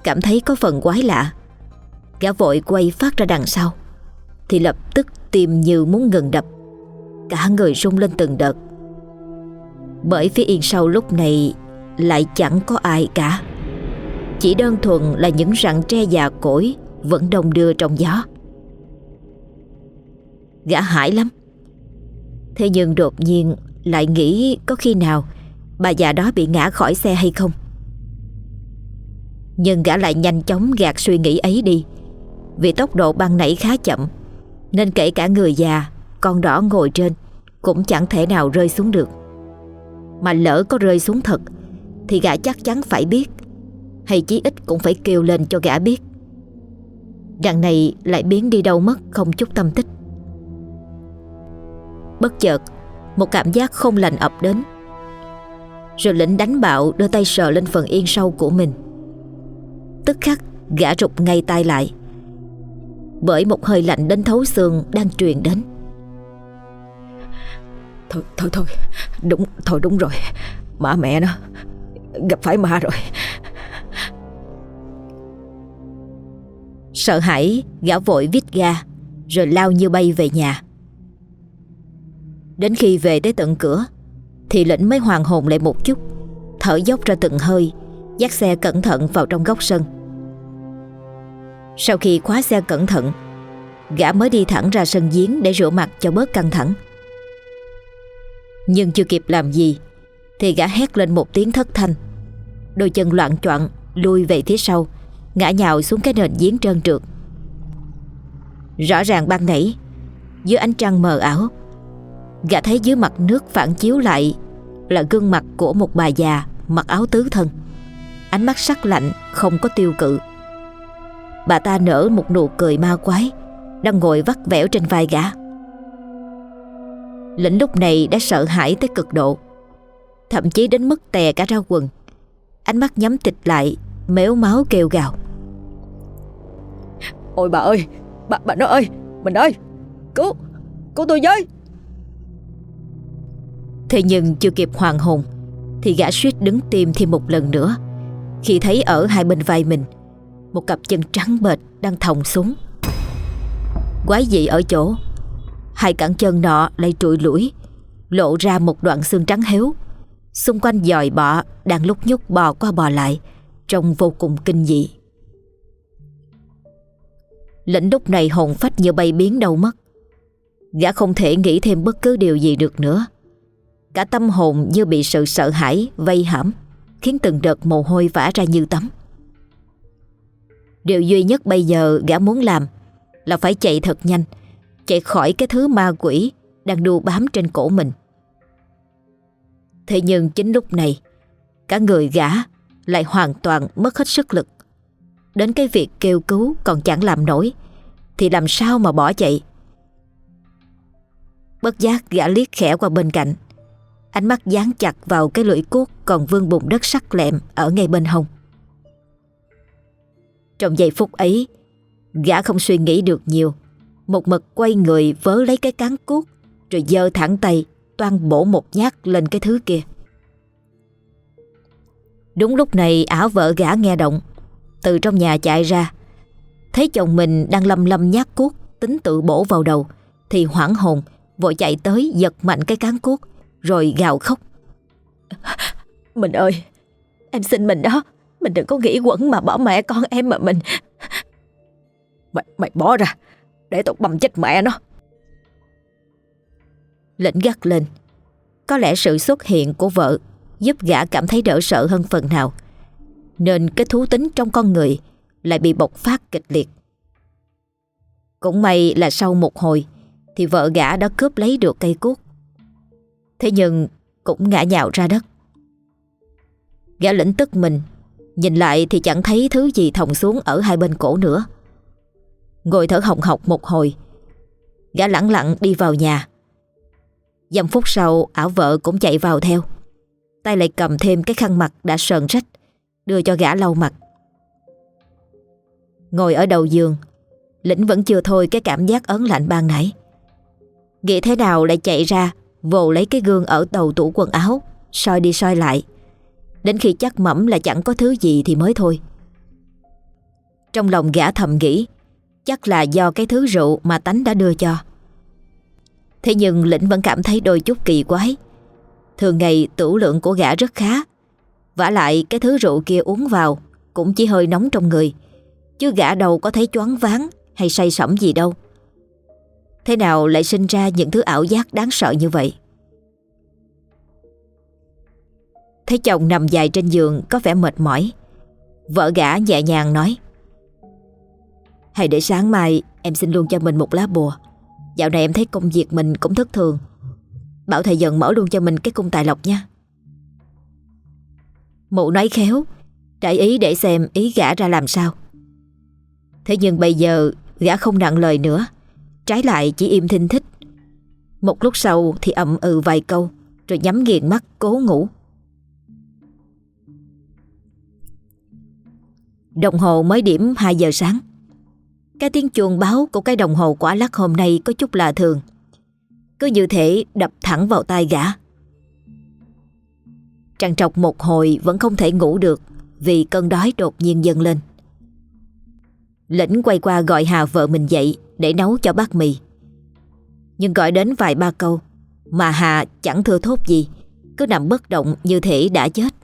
Cảm thấy có phần quái lạ, gã vội quay phát ra đằng sau, thì lập tức tìm như muốn ngừng đập. Cả người rung lên từng đợt. Bởi phía yên sau lúc này lại chẳng có ai cả. Chỉ đơn thuần là những rặng tre già cỗi vẫn đông đưa trong gió. Gã hãi lắm. Thế nhưng đột nhiên lại nghĩ có khi nào bà già đó bị ngã khỏi xe hay không. Nhưng gã lại nhanh chóng gạt suy nghĩ ấy đi Vì tốc độ băng nảy khá chậm, Nên kể cả người già, Con đỏ ngồi trên Cũng chẳng thể nào rơi xuống được Mà lỡ có rơi xuống thật, Thì gã chắc chắn phải biết hay chí ít cũng phải kêu lên cho gã biết. Đằng này lại biến đi đâu mất Không chút tâm tích. Bất chợt, Một cảm giác không lành ập đến. Rồi lĩnh đánh bạo đưa tay sờ lên phần yên sâu của mình. Tức khắc, gã rụt ngay tay lại. Bởi một hơi lạnh đến thấu xương đang truyền đến. Thôi thôi thôi. Đúng thôi đúng rồi. Mã mẹ nó. Gặp phải ma rồi. Sợ hãi, gã vội vít ga, Rồi lao như bay về nhà. Đến khi về tới tận cửa, thì lĩnh mới hoàn hồn lại một chút, Thở dốc ra từng hơi, Dắt xe cẩn thận vào trong góc sân. Sau khi khóa xe cẩn thận, Gã mới đi thẳng ra sân giếng Để rửa mặt cho bớt căng thẳng. Nhưng chưa kịp làm gì, Thì gã hét lên một tiếng thất thanh, Đôi chân loạn choạng Lui về phía sau. Ngã nhào xuống cái nền giếng trơn trượt. Rõ ràng ban nãy, Dưới ánh trăng mờ ảo, Gã thấy dưới mặt nước phản chiếu lại Là gương mặt của một bà già Mặc áo tứ thân. Ánh mắt sắc lạnh, không có tiêu cự. Bà ta nở một nụ cười ma quái, Đang ngồi vắt vẻo trên vai gã. Lĩnh lúc này đã sợ hãi tới cực độ, Thậm chí đến mức tè cả ra quần. Ánh mắt nhắm tịch lại Méo máu kêu gào. Ôi bà ơi Bà, bà nói ơi Mình ơi Cứu Cứu tôi với. Thế nhưng chưa kịp hoàng hồn Thì gã suýt đứng tim thêm một lần nữa. Khi thấy ở hai bên vai mình Một cặp chân trắng bệt đang thòng xuống. Quái dị ở chỗ Hai cẳng chân nọ lại trụi lũi Lộ ra một đoạn xương trắng héo. Xung quanh dòi bọ Đang lúc nhúc bò qua bò lại Trông vô cùng kinh dị. Lệnh lúc này hồn phách như bay biến đâu mất. Gã không thể nghĩ thêm bất cứ điều gì được nữa. Cả tâm hồn như bị sự sợ hãi, vây hãm, Khiến từng đợt mồ hôi vã ra như tắm. Điều duy nhất bây giờ gã muốn làm Là phải chạy thật nhanh, Chạy khỏi cái thứ ma quỷ Đang đu bám trên cổ mình. Thế nhưng chính lúc này, Cả người gã lại hoàn toàn mất hết sức lực. Đến cái việc kêu cứu còn chẳng làm nổi, Thì làm sao mà bỏ chạy? Bất giác gã liếc khẽ qua bên cạnh. Ánh mắt dán chặt vào cái lưỡi cuốc Còn vương bụng đất sắc lẹm Ở ngay bên hông. Trong giây phút ấy, Gã không suy nghĩ được nhiều. Một mực quay người vớ lấy cái cán cuốc, Rồi giơ thẳng tay Toan bổ một nhát lên cái thứ kia. Đúng lúc này ảo vợ gã nghe động. Từ trong nhà chạy ra. Thấy chồng mình đang lâm lâm nhát cuốc Tính tự bổ vào đầu Thì hoảng hồn Vội chạy tới giật mạnh cái cán cuốc Rồi gào khóc. [LAUGHS] Mình ơi Em xin mình đó. Mình đừng có nghĩ quẩn mà bỏ mẹ con em mà mình. [LAUGHS] Mày, mày bỏ ra Để tao bầm chết mẹ nó. Lĩnh gắt lên. Có lẽ sự xuất hiện của vợ Giúp gã cảm thấy đỡ sợ hơn phần nào. Nên cái thú tính trong con người Lại bị bộc phát kịch liệt. Cũng may là sau một hồi, Thì vợ gã đã cướp lấy được cây cuốc. Thế nhưng Cũng ngã nhào ra đất. Gã lĩnh tức mình, Nhìn lại thì chẳng thấy thứ gì thòng xuống Ở hai bên cổ nữa. Ngồi thở hồng hộc một hồi, Gã lặng lặng đi vào nhà. Dăm phút sau, ảo vợ cũng chạy vào theo. Tay lại cầm thêm cái khăn mặt đã sờn rách, Đưa cho gã lau mặt. Ngồi ở đầu giường, Lĩnh vẫn chưa thôi cái cảm giác ớn lạnh ban nãy. Nghĩ thế nào lại chạy ra, Vồ lấy cái gương ở đầu tủ quần áo, soi đi soi lại. Đến khi chắc mẩm là chẳng có thứ gì thì mới thôi. Trong lòng gã thầm nghĩ, Chắc là do cái thứ rượu mà tánh đã đưa cho. Thế nhưng Lĩnh vẫn cảm thấy đôi chút kỳ quái. Thường ngày tửu lượng của gã rất khá. Vả lại, cái thứ rượu kia uống vào Cũng chỉ hơi nóng trong người. Chứ gã đâu có thấy choáng váng Hay say sẩm gì đâu. Thế nào lại sinh ra những thứ ảo giác đáng sợ như vậy? Thấy chồng nằm dài trên giường, Có vẻ mệt mỏi. Vợ gã nhẹ nhàng nói, "Hãy để sáng mai Em xin luôn cho mình một lá bùa. Dạo này em thấy công việc mình cũng thất thường. Bảo thầy dần mở luôn cho mình cái cung tài lộc nha. Mụ nói khéo Trải ý để xem ý gã ra làm sao. Thế nhưng bây giờ Gã không nặng lời nữa, Trái lại chỉ im thinh thích. Một lúc sau thì ậm ừ vài câu, Rồi nhắm nghiền mắt, cố ngủ. Đồng hồ mới điểm 2 giờ sáng. Cái tiếng chuông báo của cái đồng hồ quả lắc hôm nay có chút lạ thường. Cứ như thể đập thẳng vào tai gã. Trằn trọc một hồi vẫn không thể ngủ được Vì cơn đói đột nhiên dâng lên. Lĩnh quay qua gọi Hà vợ mình dậy Để nấu cho bát mì. Nhưng gọi đến vài ba câu Mà Hà chẳng thưa thốt gì Cứ nằm bất động như thể đã chết.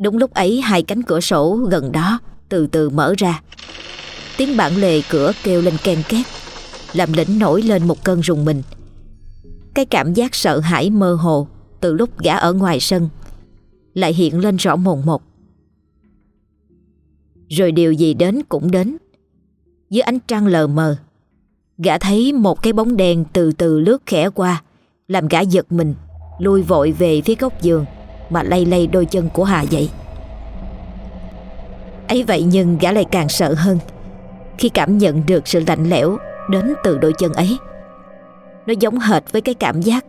Đúng lúc ấy hai cánh cửa sổ gần đó từ từ mở ra. Tiếng bản lề cửa kêu lên ken két, làm lĩnh nổi lên một cơn rùng mình. Cái cảm giác sợ hãi mơ hồ từ lúc gã ở ngoài sân lại hiện lên rõ mồn một. Rồi điều gì đến cũng đến. Dưới ánh trăng lờ mờ, gã thấy một cái bóng đen từ từ lướt khẽ qua, làm gã giật mình, lui vội về phía góc giường mà lay lay đôi chân của Hà dậy. ấy vậy nhưng gã lại càng sợ hơn khi cảm nhận được sự lạnh lẽo đến từ đôi chân ấy. Nó giống hệt với cái cảm giác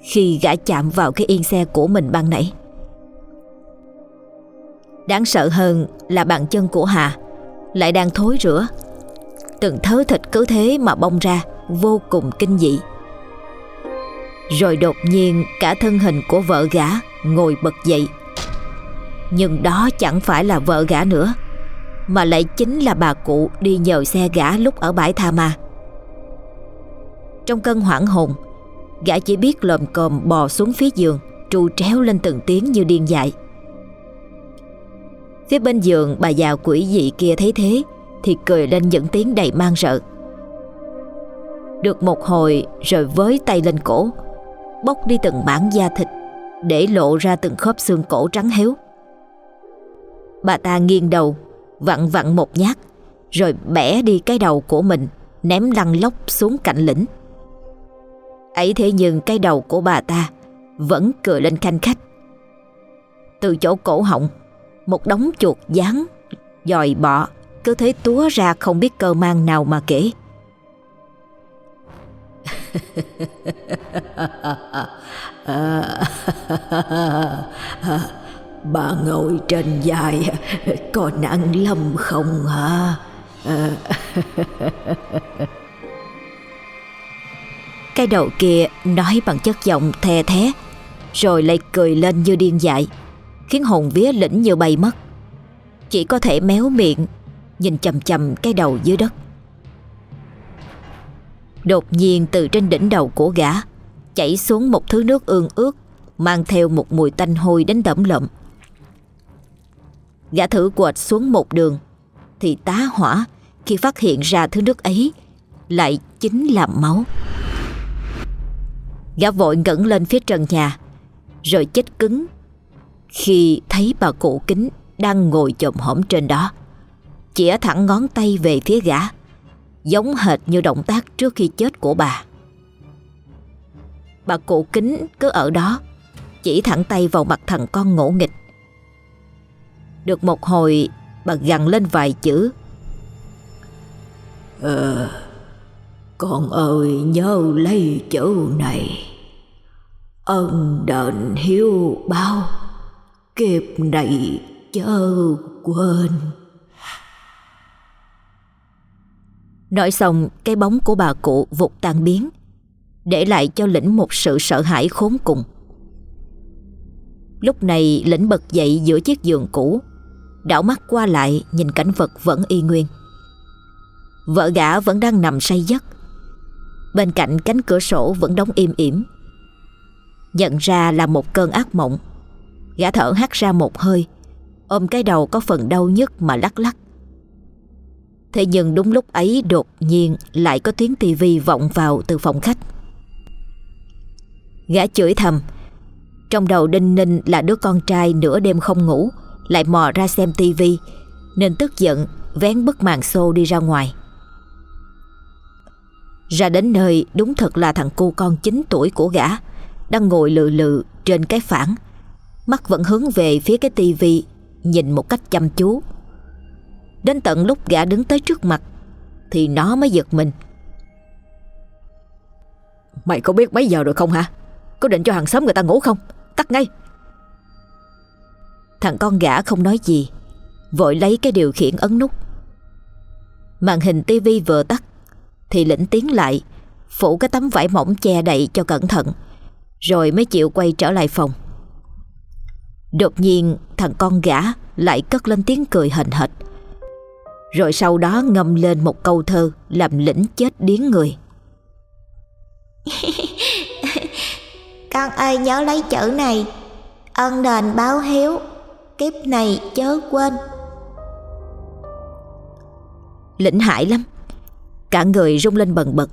khi gã chạm vào cái yên xe của mình ban nãy. Đáng sợ hơn là bàn chân của Hà lại đang thối rữa. Từng thớ thịt cứ thế mà bong ra vô cùng kinh dị. Rồi đột nhiên cả thân hình của vợ gã ngồi bật dậy. Nhưng đó chẳng phải là vợ gã nữa, mà lại chính là bà cụ đi nhờ xe gã lúc ở bãi Tha Ma. Trong cơn hoảng hồn, gã chỉ biết lồm cồm bò xuống phía giường, tru tréo lên từng tiếng như điên dại. Phía bên giường bà già quỷ dị kia thấy thế Thì cười lên những tiếng đầy mang sợ Được một hồi rồi với tay lên cổ Bóc đi từng mảng da thịt Để lộ ra từng khớp xương cổ trắng héo Bà ta nghiêng đầu Vặn vặn một nhát, Rồi bẻ đi cái đầu của mình, Ném lăn lóc xuống cạnh lĩnh. Ấy thế nhưng cái đầu của bà ta Vẫn cười lên khanh khách. Từ chỗ cổ họng, một đống chuột dán dòi bọ, cứ thế túa ra không biết cơ mang nào mà kể. [LAUGHS] bà ngồi trên dài có nặng lắm không hả cái đầu kia nói bằng chất giọng the thế rồi lại cười lên như điên dại khiến hồn vía lĩnh như bay mất. Chỉ có thể méo miệng, nhìn chầm chầm cái đầu dưới đất. Đột nhiên từ trên đỉnh đầu của gã chảy xuống một thứ nước ương ướt mang theo một mùi tanh hôi đến đẫm lợm. Gã thử quệt xuống một đường thì tá hỏa khi phát hiện ra thứ nước ấy lại chính là máu. Gã vội ngẩng lên phía trần nhà rồi chết cứng khi thấy bà cụ kính đang ngồi chồm hổm trên đó. Chỉa thẳng ngón tay về phía gã, giống hệt như động tác trước khi chết của bà. Bà cụ kính cứ ở đó, chỉ thẳng tay vào mặt thằng con ngỗ nghịch. Được một hồi, bà gằn lên vài chữ. Ờ, con ơi nhớ lấy chữ này. Ân đền hiếu bao kiếp này chớ quên Nói xong cái bóng của bà cụ vụt tan biến Để lại cho lĩnh một sự sợ hãi khốn cùng Lúc này lĩnh bật dậy giữa chiếc giường cũ Đảo mắt qua lại nhìn cảnh vật vẫn y nguyên. Vợ gã vẫn đang nằm say giấc. Bên cạnh cánh cửa sổ vẫn đóng im ỉm. Nhận ra là một cơn ác mộng. Gã thở hắt ra một hơi, Ôm cái đầu có phần đau nhức mà lắc lắc. Thế nhưng đúng lúc ấy đột nhiên lại có tiếng tivi vọng vào từ phòng khách. Gã chửi thầm, Trong đầu đinh ninh là đứa con trai nửa đêm không ngủ lại mò ra xem tivi Nên tức giận, vén bức màn xô đi ra ngoài. Ra đến nơi, đúng thật là thằng cô con 9 tuổi của gã, Đang ngồi lự lự trên cái phản. Mắt vẫn hướng về phía cái tivi Nhìn một cách chăm chú. Đến tận lúc gã đứng tới trước mặt, Thì nó mới giật mình. Mày có biết mấy giờ rồi không hả? Có định cho hàng xóm người ta ngủ không? Tắt ngay. Thằng con gã không nói gì, Vội lấy cái điều khiển ấn nút. Màn hình tivi vừa tắt, Thì lĩnh tiến lại, Phủ cái tấm vải mỏng che đậy cho cẩn thận, Rồi mới chịu quay trở lại phòng. Đột nhiên, thằng con gã lại cất lên tiếng cười hình hệt. Rồi sau đó ngâm lên một câu thơ làm lĩnh chết điếng người. [LAUGHS] Con ơi, nhớ lấy chữ này. Ân đền báo hiếu. Kiếp này chớ quên. Lĩnh hại lắm, Cả người rung lên bần bật,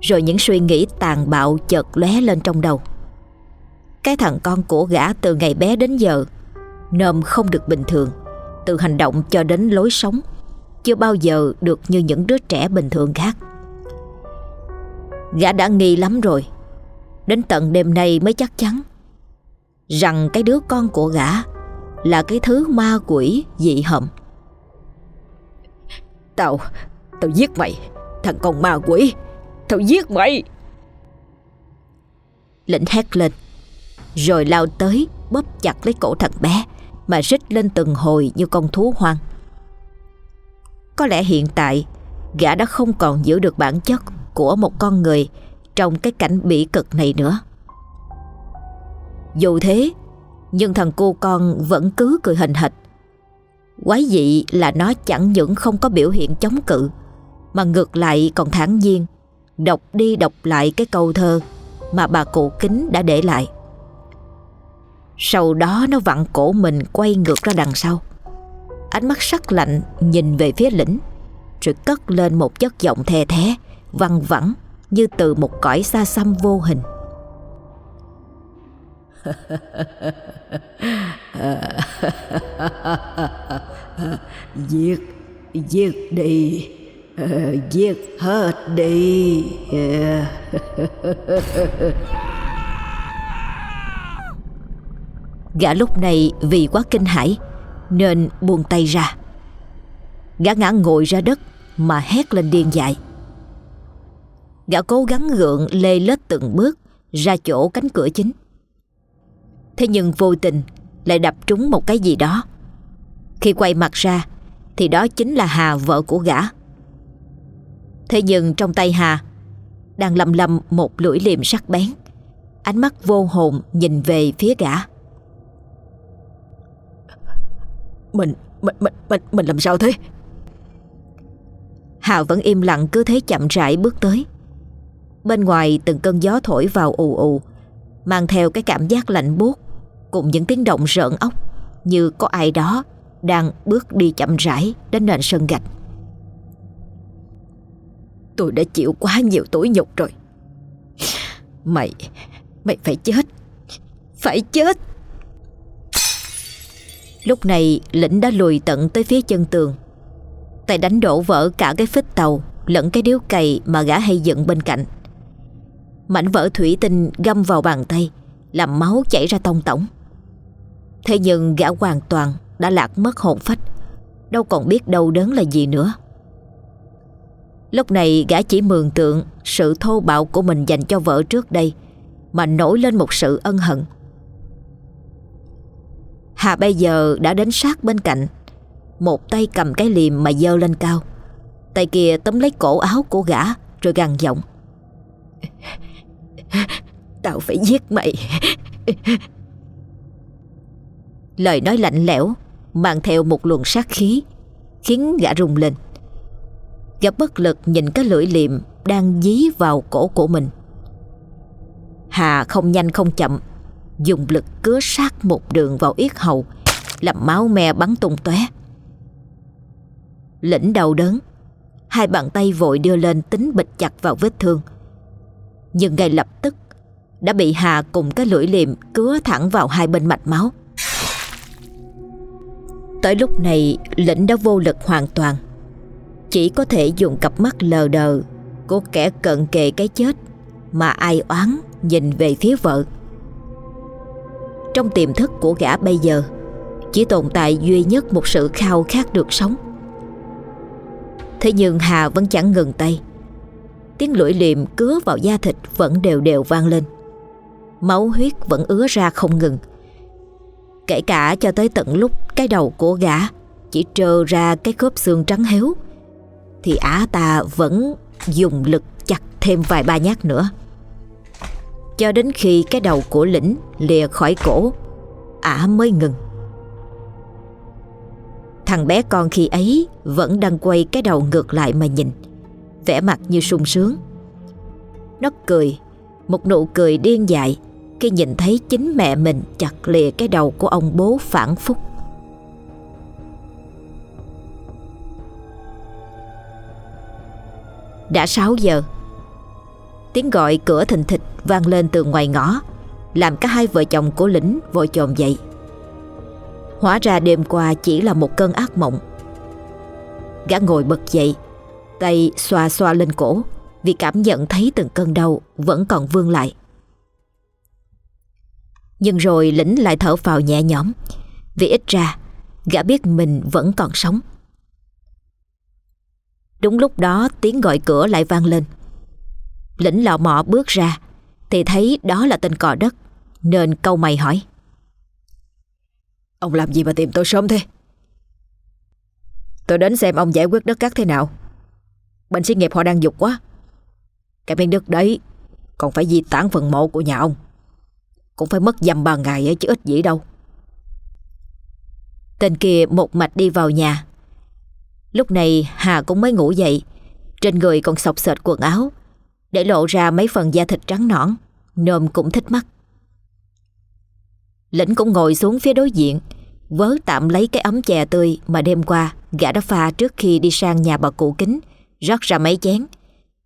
Rồi những suy nghĩ tàn bạo chợt lóe lên trong đầu. Cái thằng con của gã từ ngày bé đến giờ, Nôm không được bình thường, Từ hành động cho đến lối sống, Chưa bao giờ được như những đứa trẻ bình thường khác. Gã đã nghi lắm rồi, Đến tận đêm nay mới chắc chắn Rằng cái đứa con của gã là cái thứ ma quỷ dị hầm Tao Tao giết mày Thằng con ma quỷ. Tao giết mày. Lĩnh hét lên Rồi lao tới bóp chặt lấy cổ thằng bé Mà rít lên từng hồi như con thú hoang. Có lẽ hiện tại Gã đã không còn giữ được bản chất Của một con người Trong cái cảnh bỉ cực này nữa. Dù thế nhưng thằng cô con vẫn cứ cười hình hệt Quái dị là nó chẳng những không có biểu hiện chống cự, Mà ngược lại còn thản nhiên, Đọc đi đọc lại cái câu thơ Mà bà cụ kính đã để lại. Sau đó nó vặn cổ mình quay ngược ra đằng sau. Ánh mắt sắc lạnh nhìn về phía lĩnh, Rồi cất lên một chất giọng the thé, Văng vẳng như từ một cõi xa xăm vô hình. [LAUGHS] Giết Giết đi, [LAUGHS] Giết hết đi. [LAUGHS] Gã lúc này vì quá kinh hãi, Nên buông tay ra. Gã ngã ngồi ra đất Mà hét lên điên dại. Gã cố gắng gượng lê lết từng bước Ra chỗ cánh cửa chính. Thế nhưng vô tình Lại đập trúng một cái gì đó. Khi quay mặt ra Thì đó chính là Hà vợ của gã. Thế nhưng trong tay Hà Đang lầm lầm một lưỡi liềm sắc bén. Ánh mắt vô hồn nhìn về phía gã. Mình Mình Mình Mình, mình làm sao thế? Hà vẫn im lặng cứ thế chậm rãi bước tới. Bên ngoài từng cơn gió thổi vào ù ù Mang theo cái cảm giác lạnh buốt Cùng những tiếng động rợn ốc, Như có ai đó Đang bước đi chậm rãi đến nền sân gạch. Tôi đã chịu quá nhiều tủi nhục rồi. Mày Mày phải chết Phải chết. Lúc này lĩnh đã lùi tận tới phía chân tường. Tay đánh đổ vỡ cả cái phích tàu Lẫn cái điếu cày mà gã hay dựng bên cạnh. Mảnh vỡ thủy tinh găm vào bàn tay, Làm máu chảy ra tông tổng. Thế nhưng gã hoàn toàn đã lạc mất hồn phách. Đâu còn biết đau đớn là gì nữa. Lúc này gã chỉ mường tượng Sự thô bạo của mình dành cho vợ trước đây, Mà nổi lên một sự ân hận. Hà bây giờ đã đến sát bên cạnh, Một tay cầm cái liềm mà dơ lên cao, Tay kia tấm lấy cổ áo của gã Rồi gằn giọng. Tao phải giết mày. Lời nói lạnh lẽo, Mang theo một luồng sát khí, Khiến gã rung lên. Gã bất lực nhìn cái lưỡi liềm Đang dí vào cổ của mình. Hà không nhanh không chậm, Dùng lực cứa sát một đường vào yết hầu, Làm máu me bắn tung tóe. Lĩnh đau đớn, Hai bàn tay vội đưa lên tính bịch chặt vào vết thương. Nhưng ngay lập tức, Đã bị Hà cùng cái lưỡi liềm Cứa thẳng vào hai bên mạch máu. Tới lúc này Lĩnh đã vô lực hoàn toàn. Chỉ có thể dùng cặp mắt lờ đờ Của kẻ cận kề cái chết Mà ai oán nhìn về phía vợ. Trong tiềm thức của gã bây giờ, Chỉ tồn tại duy nhất một sự khao khát được sống. Thế nhưng Hà vẫn chẳng ngừng tay. Tiếng lưỡi liềm cứa vào da thịt vẫn đều đều vang lên. Máu huyết vẫn ứa ra không ngừng. Kể cả cho tới tận lúc cái đầu của gã Chỉ trơ ra cái khớp xương trắng héo, Thì ả ta vẫn dùng lực chặt thêm vài ba nhát nữa. Cho đến khi cái đầu của lĩnh lìa khỏi cổ Ả mới ngừng. Thằng bé con khi ấy vẫn đang quay cái đầu ngược lại mà nhìn, vẻ mặt như sung sướng. Nó cười, Một nụ cười điên dại khi nhìn thấy chính mẹ mình chặt lìa cái đầu của ông bố phản phúc. Đã 6 giờ, Tiếng gọi cửa thình thịch vang lên từ ngoài ngõ, Làm cả hai vợ chồng của lĩnh vội chồm dậy. Hóa ra đêm qua chỉ là một cơn ác mộng. Gã ngồi bật dậy, Tay xoa xoa lên cổ, Vì cảm nhận thấy từng cơn đau Vẫn còn vương lại. Nhưng rồi lĩnh lại thở vào nhẹ nhõm. Vì ít ra, Gã biết mình vẫn còn sống. Đúng lúc đó, tiếng gọi cửa lại vang lên. Lĩnh lọ mọ bước ra, Thì thấy đó là tên cò đất, Nên câu mày hỏi. Ông làm gì mà tìm tôi sớm thế? Tôi đến xem ông giải quyết đất cát thế nào. Bệnh sĩ nghiệp họ đang dục quá. Cái miếng đất đấy Còn phải di tản phần mộ của nhà ông. Cũng phải mất dầm ba ngày chứ ít gì đâu. Tên kia một mạch đi vào nhà. Lúc này Hà cũng mới ngủ dậy. Trên người còn sọc sệt quần áo. Để lộ ra mấy phần da thịt trắng nõn. Nôm cũng thích mắt. Lĩnh cũng ngồi xuống phía đối diện. Vớ tạm lấy cái ấm chè tươi Mà đêm qua gã đã pha trước khi đi sang nhà bà cụ kính rót ra mấy chén,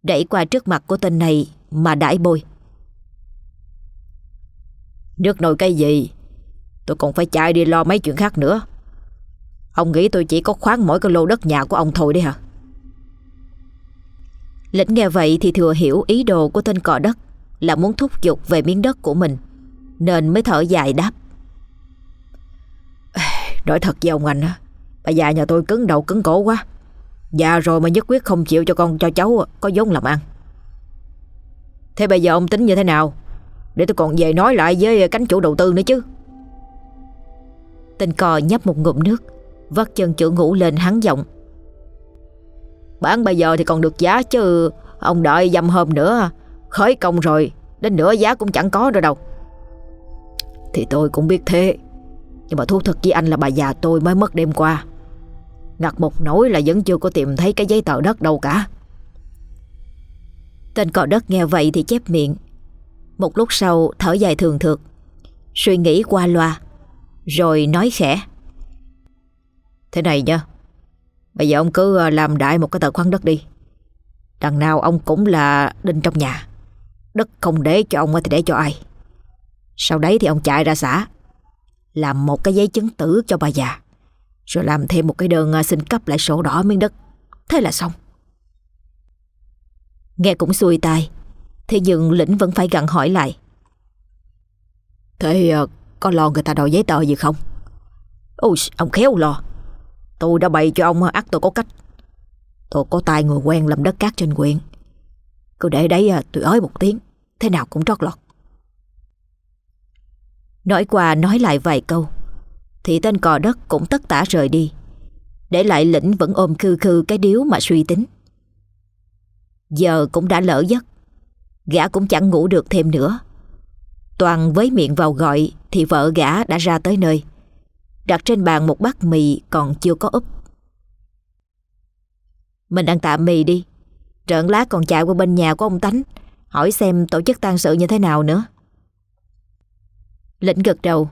đẩy qua trước mặt của tên này mà đãi bôi. Nước nồi cái gì? Tôi còn phải chạy đi lo mấy chuyện khác nữa. Ông nghĩ tôi chỉ có khoáng mỗi cái lô đất nhà của ông thôi đấy hả? Lĩnh nghe vậy thì thừa hiểu ý đồ của tên cò đất là muốn thúc giục về miếng đất của mình, nên mới thở dài đáp. Nói thật với ông anh á, bà già nhà tôi cứng đầu cứng cổ quá. Già rồi mà nhất quyết không chịu cho con cho cháu có vốn làm ăn Thế bây giờ ông tính như thế nào để tôi còn về nói lại với cánh chủ đầu tư nữa chứ. Tên cò nhấp một ngụm nước Vắt chân chữ ngủ lên hắn giọng. Bán bây giờ thì còn được giá chứ, Ông đợi dăm hôm nữa, Khởi công rồi, Đến nửa giá cũng chẳng có rồi đâu. Thì tôi cũng biết thế, Nhưng mà thú thật với anh là bà già tôi mới mất đêm qua. Ngặt một nỗi là vẫn chưa có tìm thấy cái giấy tờ đất đâu cả. Tên cò đất nghe vậy thì chép miệng một lúc sau, thở dài thường thượt. Suy nghĩ qua loa, Rồi nói khẽ. Thế này nha Bây giờ ông cứ ờ, làm đại một cái tờ khoáng đất đi. Đằng nào ông cũng là đinh trong nhà. Đất không để cho ông thì để cho ai. Sau đấy thì ông chạy ra xã, Làm một cái giấy chứng tử cho bà già, rồi làm thêm một cái đơn ờ, xin cấp lại sổ đỏ miếng đất. Thế là xong. Nghe cũng xuôi tai Thế nhưng Lĩnh vẫn phải gặn hỏi lại. Thế à, có lo người ta đòi giấy tờ gì không? Ôi ông khéo lo. Tôi đã bày cho ông ắt tôi có cách. Tôi có tài người quen làm đất cát trên huyện Cứ để đấy à, tôi ới một tiếng Thế nào cũng trót lọt. Nói qua nói lại vài câu thì tên cò đất cũng tất tả rời đi. Để lại lĩnh vẫn ôm khư khư cái điếu mà suy tính. Giờ cũng đã lỡ giấc Gã cũng chẳng ngủ được thêm nữa. Toàn với miệng vào gọi Thì vợ gã đã ra tới nơi. Đặt trên bàn một bát mì còn chưa có úp. Mình ăn tạm mì đi. Trợn lát còn chạy qua bên nhà của ông Tánh. Hỏi xem tổ chức tang sự như thế nào nữa. Lĩnh gật đầu.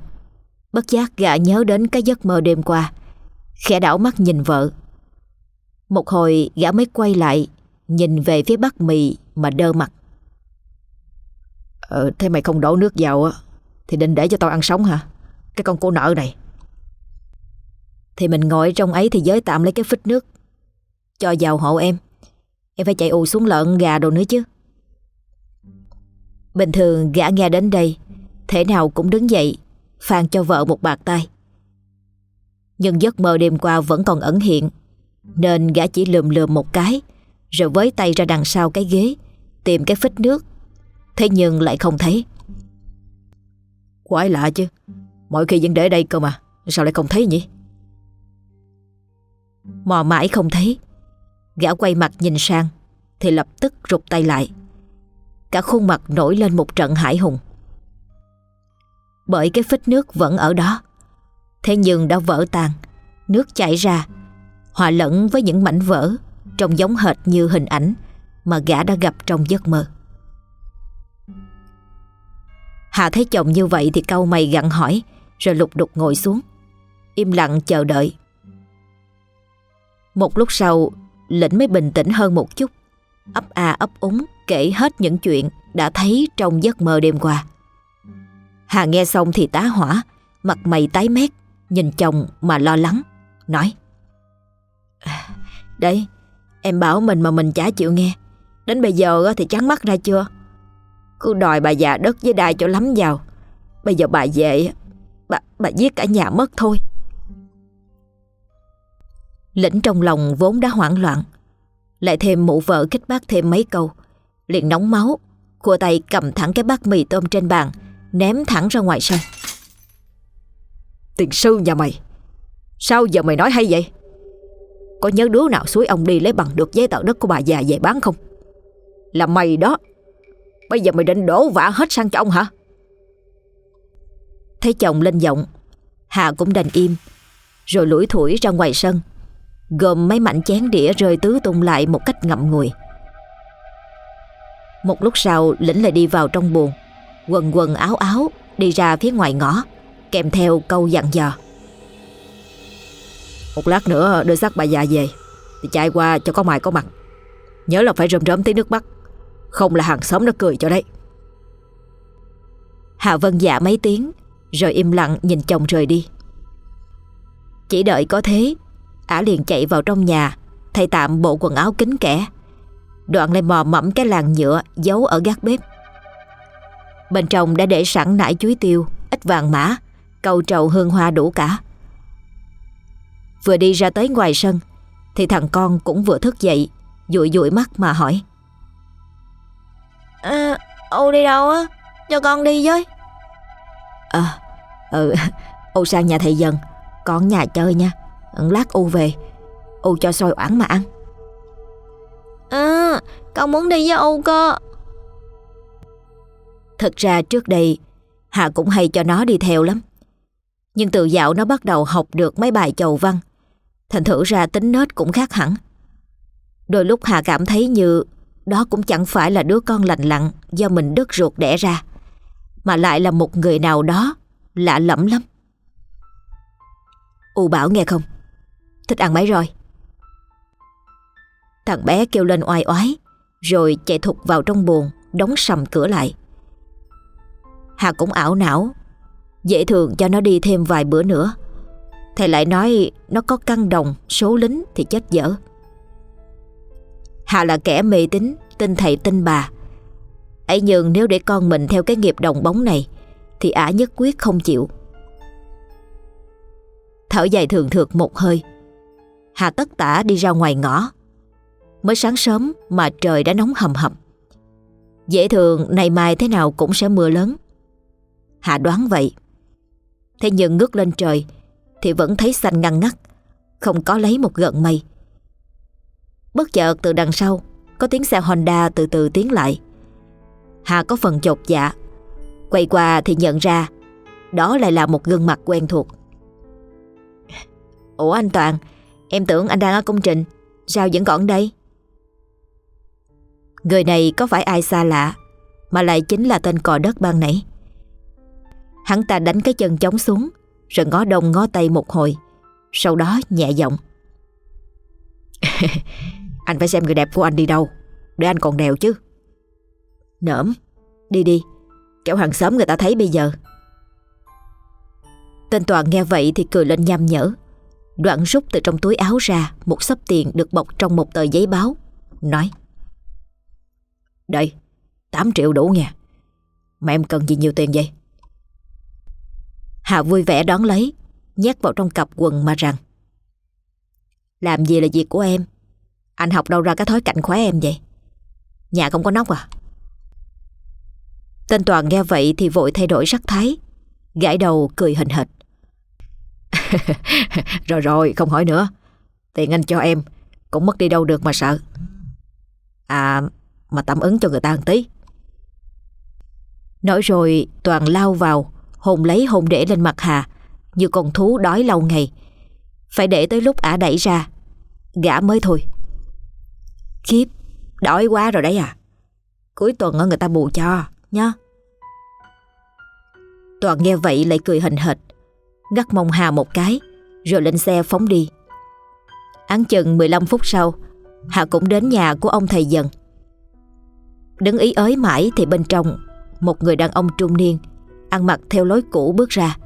Bất giác gã nhớ đến cái giấc mơ đêm qua. Khẽ đảo mắt nhìn vợ. Một hồi gã mới quay lại, Nhìn về phía bát mì mà đơ mặt. Ờ thế mày không đổ nước vào á, Thì định để cho tao ăn sống hả? Cái con cô nợ này. Thì mình ngồi trong ấy thì giới tạm lấy cái phích nước, Cho vào hộ em. Em phải chạy ù xuống lợn, gà đồ nữa chứ. Bình thường gã nghe đến đây, Thể nào cũng đứng dậy Phan cho vợ một bạc tay. Nhưng giấc mơ đêm qua vẫn còn ẩn hiện, Nên gã chỉ lườm lườm một cái, Rồi với tay ra đằng sau cái ghế, Tìm cái phích nước Thế nhưng lại không thấy. Quái lạ chứ. Mọi khi vẫn để đây cơ mà. Sao lại không thấy nhỉ? Mò mãi không thấy. Gã quay mặt nhìn sang Thì lập tức rụt tay lại. Cả khuôn mặt nổi lên một trận hải hùng. Bởi cái phích nước vẫn ở đó. Thế nhưng đã vỡ tan, nước chảy ra, hòa lẫn với những mảnh vỡ trông giống hệt như hình ảnh mà gã đã gặp trong giấc mơ. Hà thấy chồng như vậy thì câu mày gặn hỏi rồi lục đục ngồi xuống, im lặng chờ đợi. Một lúc sau, lĩnh mới bình tĩnh hơn một chút, ấp a ấp úng kể hết những chuyện đã thấy trong giấc mơ đêm qua. Hà nghe xong thì tá hỏa, mặt mày tái mét, nhìn chồng mà lo lắng, nói Đấy, em bảo mình mà mình chả chịu nghe, đến bây giờ thì trắng mắt ra chưa? Cứ đòi bà già đất với đai cho lắm vào, bây giờ bà về, bà, bà giết cả nhà mất thôi. Lĩnh trong lòng vốn đã hoảng loạn, lại thêm mụ vợ kích bác thêm mấy câu, liền nóng máu, khua tay cầm thẳng cái bát mì tôm trên bàn, ném thẳng ra ngoài sân. Tiền sư nhà mày, sao giờ mày nói hay vậy? Có nhớ đứa nào suối ông đi lấy bằng được giấy tờ đất của bà già về bán không? Là mày đó. Bây giờ mày định đổ vạ hết sang cho ông hả? Thấy chồng lên giọng, Hà cũng đành im, rồi lủi thủi ra ngoài sân, gồm mấy mảnh chén đĩa rơi tứ tung lại một cách ngậm ngùi. Một lúc sau Lĩnh lại đi vào trong buồng Quần quần áo áo Đi ra phía ngoài ngõ Kèm theo câu dặn dò Một lát nữa đưa xác bà già về Thì chạy qua cho có mài có mặt Nhớ là phải rơm rớm tí nước mắt không là hàng xóm nó cười cho đấy. Hạ Vân dạ mấy tiếng, Rồi im lặng nhìn chồng rời đi. Chỉ đợi có thế, Ả liền chạy vào trong nhà, Thay tạm bộ quần áo kính kẻ, Đoạn lại mò mẫm cái làn nhựa giấu ở gác bếp. Bên trong đã để sẵn nải chuối tiêu, Ít vàng mã, Cầu trầu hương hoa đủ cả. Vừa đi ra tới ngoài sân, Thì thằng con cũng vừa thức dậy, Dụi dụi mắt mà hỏi à, Ô đi đâu á? Cho con đi với. À Ừ [LAUGHS] Ô sang nhà thầy dần Con nhà chơi nha. Lát U về U cho xôi oản mà ăn. À con muốn đi với U cơ. Thật ra trước đây Hà cũng hay cho nó đi theo lắm. Nhưng từ dạo nó bắt đầu học được mấy bài chầu văn Thành thử ra tính nết cũng khác hẳn. Đôi lúc Hà cảm thấy như đó cũng chẳng phải là đứa con lành lặn Do mình đứt ruột đẻ ra Mà lại là một người nào đó Lạ lẫm lắm. U bảo nghe không? Thích ăn mấy rồi? Thằng bé kêu lên oai oái Rồi chạy thục vào trong buồn, Đóng sầm cửa lại. Hà cũng ảo não Dễ thường cho nó đi thêm vài bữa nữa. Thầy lại nói Nó có căng đồng số lính thì chết dở. Hà là kẻ mê tín, Tin thầy, tin bà. Ấy nhưng nếu để con mình theo cái nghiệp đồng bóng này, Thì ả nhất quyết không chịu. Thở dài thường thượt một hơi. Hà tất tả đi ra ngoài ngõ. Mới sáng sớm mà trời đã nóng hầm hầm. Dễ thường này mai thế nào cũng sẽ mưa lớn. Hà đoán vậy. Thế nhưng ngước lên trời Thì vẫn thấy xanh ngăn ngắt, Không có lấy một gợn mây. Bất chợt từ đằng sau, Có tiếng xe Honda từ từ tiến lại. Hà có phần chột dạ. Quay qua thì nhận ra, Đó lại là một gương mặt quen thuộc. Ủa anh Toàn, Em tưởng anh đang ở công trình, Sao vẫn còn đây? Người này có phải ai xa lạ, Mà lại chính là tên cò đất ban nãy. Hắn ta đánh cái chân chống xuống, Rồi ngó đông ngó tay một hồi, Sau đó nhẹ giọng. [LAUGHS] Anh phải xem người đẹp của anh đi đâu, Để anh còn đèo chứ. Nỡm Đi đi Kéo hàng xóm người ta thấy bây giờ. Tên Toàn nghe vậy thì cười lên nham nhở. Đoạn rút từ trong túi áo ra Một sấp tiền được bọc trong một tờ giấy báo, Nói. Đây 8 triệu đủ nha. Mà em cần gì nhiều tiền vậy? Hà vui vẻ đón lấy, Nhét vào trong cặp quần mà rằng. Làm gì là việc của em? Anh học đâu ra cái thói cạnh khóe em vậy? Nhà không có nóc à? Tên Toàn nghe vậy thì vội thay đổi sắc thái, Gãi đầu cười hình hệt. [LAUGHS] Rồi rồi, không hỏi nữa. Tiền anh cho em, Cũng mất đi đâu được mà sợ. À mà tạm ứng cho người ta một tí. Nói rồi, Toàn lao vào, Hồn lấy hồn để lên mặt Hà, Như con thú đói lâu ngày. Phải để tới lúc ả đẩy ra, Gã mới thôi. Khiếp Đói quá rồi đấy à? Cuối tuần người ta bù cho, nhá. Toàn nghe vậy lại cười hình hệt Ngắt mông Hà một cái, Rồi lên xe phóng đi. Án chừng 15 phút sau, Hà cũng đến nhà của ông thầy dần. Đứng ý ới mãi thì bên trong, Một người đàn ông trung niên, Ăn mặc theo lối cũ bước ra.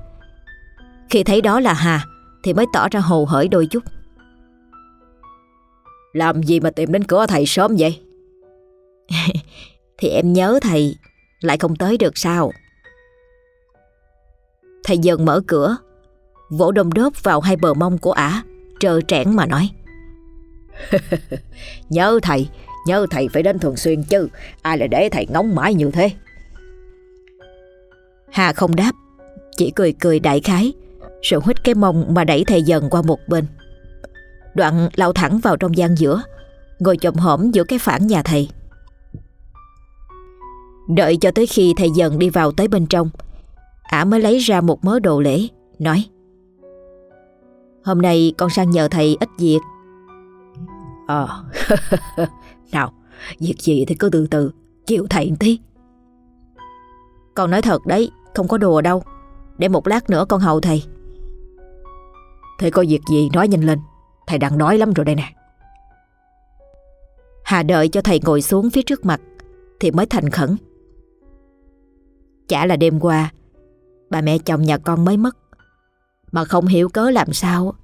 Khi thấy đó là Hà, Thì mới tỏ ra hồ hởi đôi chút. Làm gì mà tìm đến cửa thầy sớm vậy? [LAUGHS] Thì em nhớ thầy Lại không tới được sao? Thầy dần mở cửa Vỗ đom đốp vào hai bờ mông của ả Trơ trẽn mà nói. [LAUGHS] Nhớ thầy Nhớ thầy phải đến thường xuyên chứ Ai lại để thầy ngóng mãi như thế? Hà không đáp Chỉ cười cười đại khái Rồi hít cái mông mà đẩy thầy dần qua một bên Đoạn lao thẳng vào trong gian giữa, Ngồi chồm hổm giữa cái phản nhà thầy. Đợi cho tới khi thầy dần đi vào tới bên trong, Ả mới lấy ra một mớ đồ lễ, Nói, Hôm nay con sang nhờ thầy ít việc. Ờ [LAUGHS] Nào, Việc gì thì cứ từ từ Chịu thầy một tí. Con nói thật đấy, Không có đùa đâu, Để một lát nữa con hầu thầy. Thầy có việc gì nói nhanh lên. Thầy đang nói lắm rồi đây nè. Hà đợi cho thầy ngồi xuống phía trước mặt Thì mới thành khẩn. Chả là đêm qua, Bà mẹ chồng nhà con mới mất. Mà không hiểu cớ làm sao,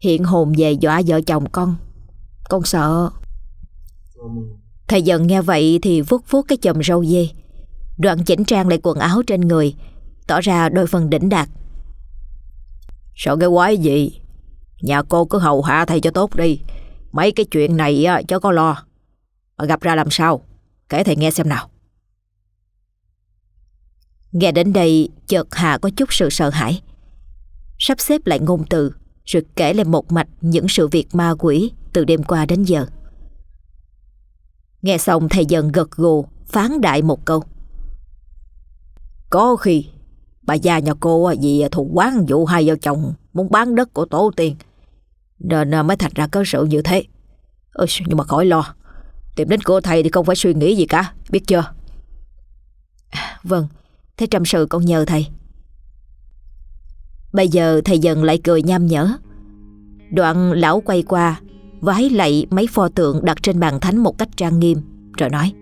Hiện hồn về dọa vợ chồng con. Con sợ. Thầy dần nghe vậy thì vuốt vuốt cái chùm râu dê. Đoạn chỉnh trang lại quần áo trên người, Tỏ ra đôi phần đỉnh đạt. Sợ cái quái gì? Nhà cô cứ hầu hạ thầy cho tốt đi. Mấy cái chuyện này á, cho có lo. Mà gặp ra làm sao? Kể thầy nghe xem nào. Nghe đến đây chợt Hà có chút sự sợ hãi. Sắp xếp lại ngôn từ Rồi kể lại một mạch những sự việc ma quỷ Từ đêm qua đến giờ. Nghe xong thầy dần gật gù Phán đại một câu. Có khi Bà già nhà cô vì thù quán vụ hai vợ chồng Muốn bán đất của tổ tiên nên à, mới thành ra cơ sự như thế. Ôi, Nhưng mà khỏi lo. Tìm đến cửa thầy thì không phải suy nghĩ gì cả Biết chưa? Vâng Thế trầm sự con nhờ thầy. Bây giờ thầy dần lại cười nham nhở. Đoạn lão quay qua Vái lạy mấy pho tượng đặt trên bàn thánh một cách trang nghiêm Rồi nói.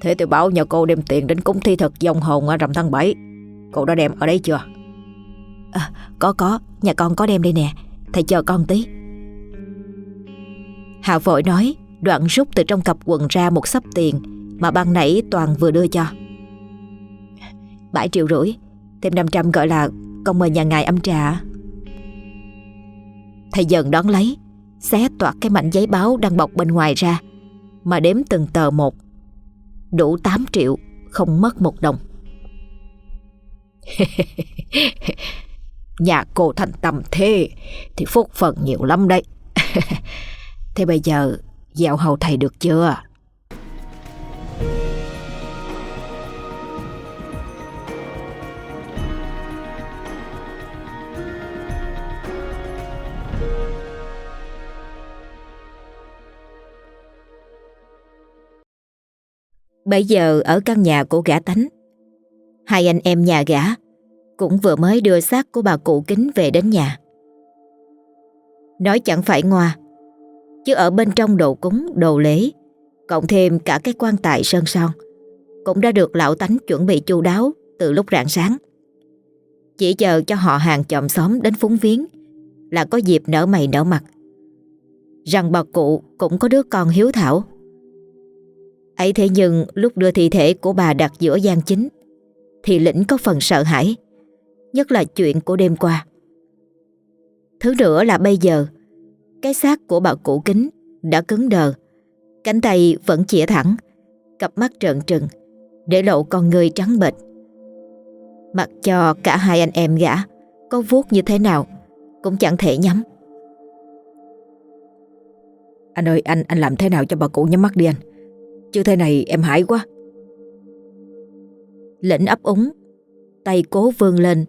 Thế tôi bảo nhờ cô đem tiền đến cúng thi thực dòng hồn ở rằm tháng 7 Cô đã đem ở đấy chưa? À, Có có Nhà con có đem đây nè. Thầy chờ con tí Hạ vội nói, Đoạn rút từ trong cặp quần ra một sắp tiền Mà ban nãy Toàn vừa đưa cho. 7 triệu rưỡi, Thêm 500 gọi là con mời nhà ngài âm trà. Thầy dần đón lấy, Xé toạc cái mảnh giấy báo đang bọc bên ngoài ra Mà đếm từng tờ một. Đủ 8 triệu, Không mất một đồng. [LAUGHS] Nhà cô thành tâm thế, Thì phúc phần nhiều lắm đấy. [LAUGHS] Thế bây giờ Dạo hầu thầy được chưa? Bây giờ ở căn nhà của gã tánh. Hai anh em nhà gã cũng vừa mới đưa xác của bà cụ kính về đến nhà. Nói chẳng phải ngoa Chứ ở bên trong đồ cúng, đồ lễ Cộng thêm cả cái quan tài sơn son Cũng đã được lão tánh chuẩn bị chu đáo Từ lúc rạng sáng. Chỉ chờ cho họ hàng chòm xóm đến phúng viếng Là có dịp nở mày nở mặt. Rằng bà cụ cũng có đứa con hiếu thảo. Ấy thế nhưng lúc đưa thi thể của bà đặt giữa gian chính Thì lĩnh có phần sợ hãi. Nhất là chuyện của đêm qua. Thứ nữa là bây giờ Cái xác của bà cụ kính Đã cứng đờ Cánh tay vẫn chĩa thẳng Cặp mắt trợn trừng Để lộ con người trắng bệch. Mặc cho cả hai anh em gã Có vuốt như thế nào Cũng chẳng thể nhắm. Anh ơi anh anh làm thế nào cho bà cụ nhắm mắt đi anh? Chứ thế này em hãi quá. Lĩnh ấp úng Tay cố vươn lên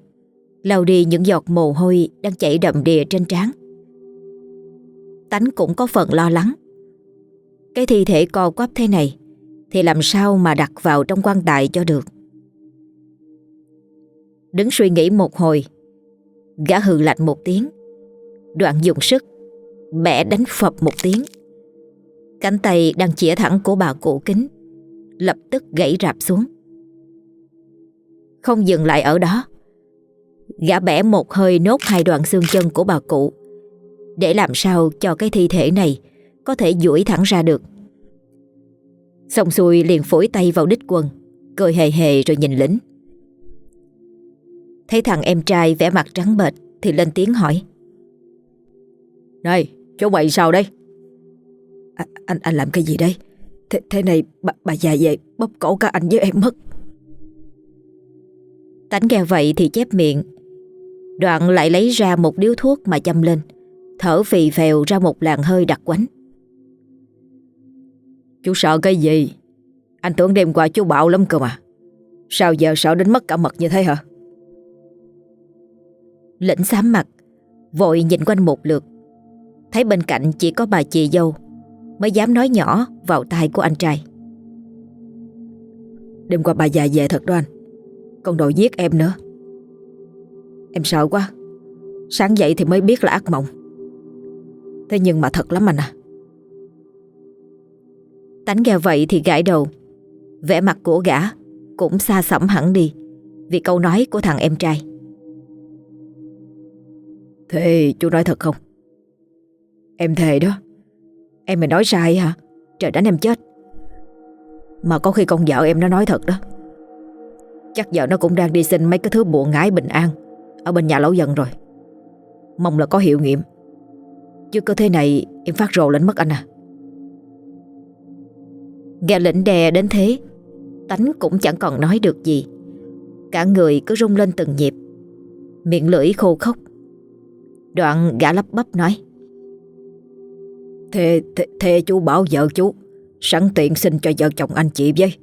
lau đi những giọt mồ hôi Đang chảy đậm đìa trên trán. Tánh cũng có phần lo lắng. Cái thi thể co quắp thế này Thì làm sao mà đặt vào trong quan tài cho được? Đứng suy nghĩ một hồi, Gã hừ lạnh một tiếng. Đoạn dùng sức, Bẻ đánh phập một tiếng. Cánh tay đang chĩa thẳng của bà cụ kính, Lập tức gãy rạp xuống. Không dừng lại ở đó Gã bẻ một hơi nốt hai đoạn xương chân của bà cụ. Để làm sao cho cái thi thể này Có thể duỗi thẳng ra được. Xong xuôi liền phủi tay vào đích quần Cười hề hề rồi nhìn lính. Thấy thằng em trai vẻ mặt trắng bệch Thì lên tiếng hỏi. Này chú mày sao đây? À, Anh anh làm cái gì đây? Thế, thế này bà, bà già về bóp cổ cả anh với em mất. Tánh nghe vậy thì chép miệng Đoạn lại lấy ra một điếu thuốc mà châm lên Thở phì phèo ra một làn hơi đặc quánh. Chú sợ cái gì? Anh tưởng đêm qua chú bạo lắm cơ mà. Sao giờ sợ đến mất cả mật như thế hả? Lĩnh xám mặt Vội nhìn quanh một lượt. Thấy bên cạnh chỉ có bà chị dâu Mới dám nói nhỏ vào tai của anh trai. Đêm qua bà già về thật đó anh. Con đồ giết em nữa Em sợ quá. Sáng dậy thì mới biết là ác mộng. Thế nhưng mà thật lắm anh à. Tánh nghe vậy thì gãi đầu. Vẻ mặt của gã Cũng xa xẩm hẳn đi Vì câu nói của thằng em trai. Thế chú nói thật không? Em thề đó. Em mày nói sai hả? Trời đánh em chết. Mà có khi con vợ em nó nói thật đó. Chắc vợ nó cũng đang đi xin mấy cái thứ buồn ngái bình an. Ở bên nhà lão dần rồi. Mong là có hiệu nghiệm. Chứ có thế này em phát rồ lên mất anh à. Nghe lĩnh đè đến thế Tánh cũng chẳng còn nói được gì. Cả người cứ rung lên từng nhịp. Miệng lưỡi khô khốc. Đoạn gã lắp bắp nói. Thế, thế, thế chú bảo vợ chú Sẵn tiện xin cho vợ chồng anh chị với.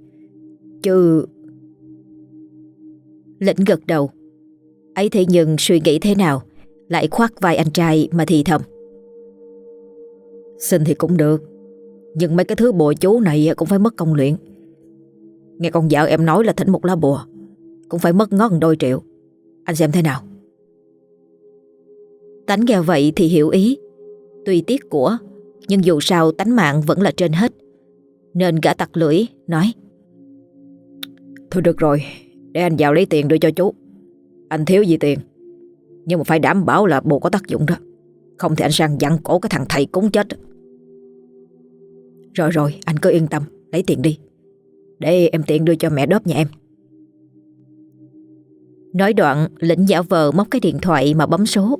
Chứ Lĩnh gật đầu ấy thế nhưng suy nghĩ thế nào? Lại khoác vai anh trai mà thì thầm. Xin thì cũng được, Nhưng mấy cái thứ bùa chú này cũng phải mất công luyện. Nghe con vợ em nói là thỉnh một lá bùa, Cũng phải mất ngót đôi triệu. Anh xem thế nào? Tánh nghe vậy thì hiểu ý. Tuy tiếc của, Nhưng dù sao tánh mạng vẫn là trên hết. Nên gã tặc lưỡi nói, Thôi được rồi, Để anh vào lấy tiền đưa cho chú. Anh thiếu gì tiền? Nhưng mà phải đảm bảo là bùa có tác dụng đó. Không thì anh sang dặn cổ cái thằng thầy cúng chết Rồi rồi, anh cứ yên tâm. Lấy tiền đi. Để em tiện đưa cho mẹ đớp nhà em. Nói đoạn, lĩnh giả vờ móc cái điện thoại mà bấm số.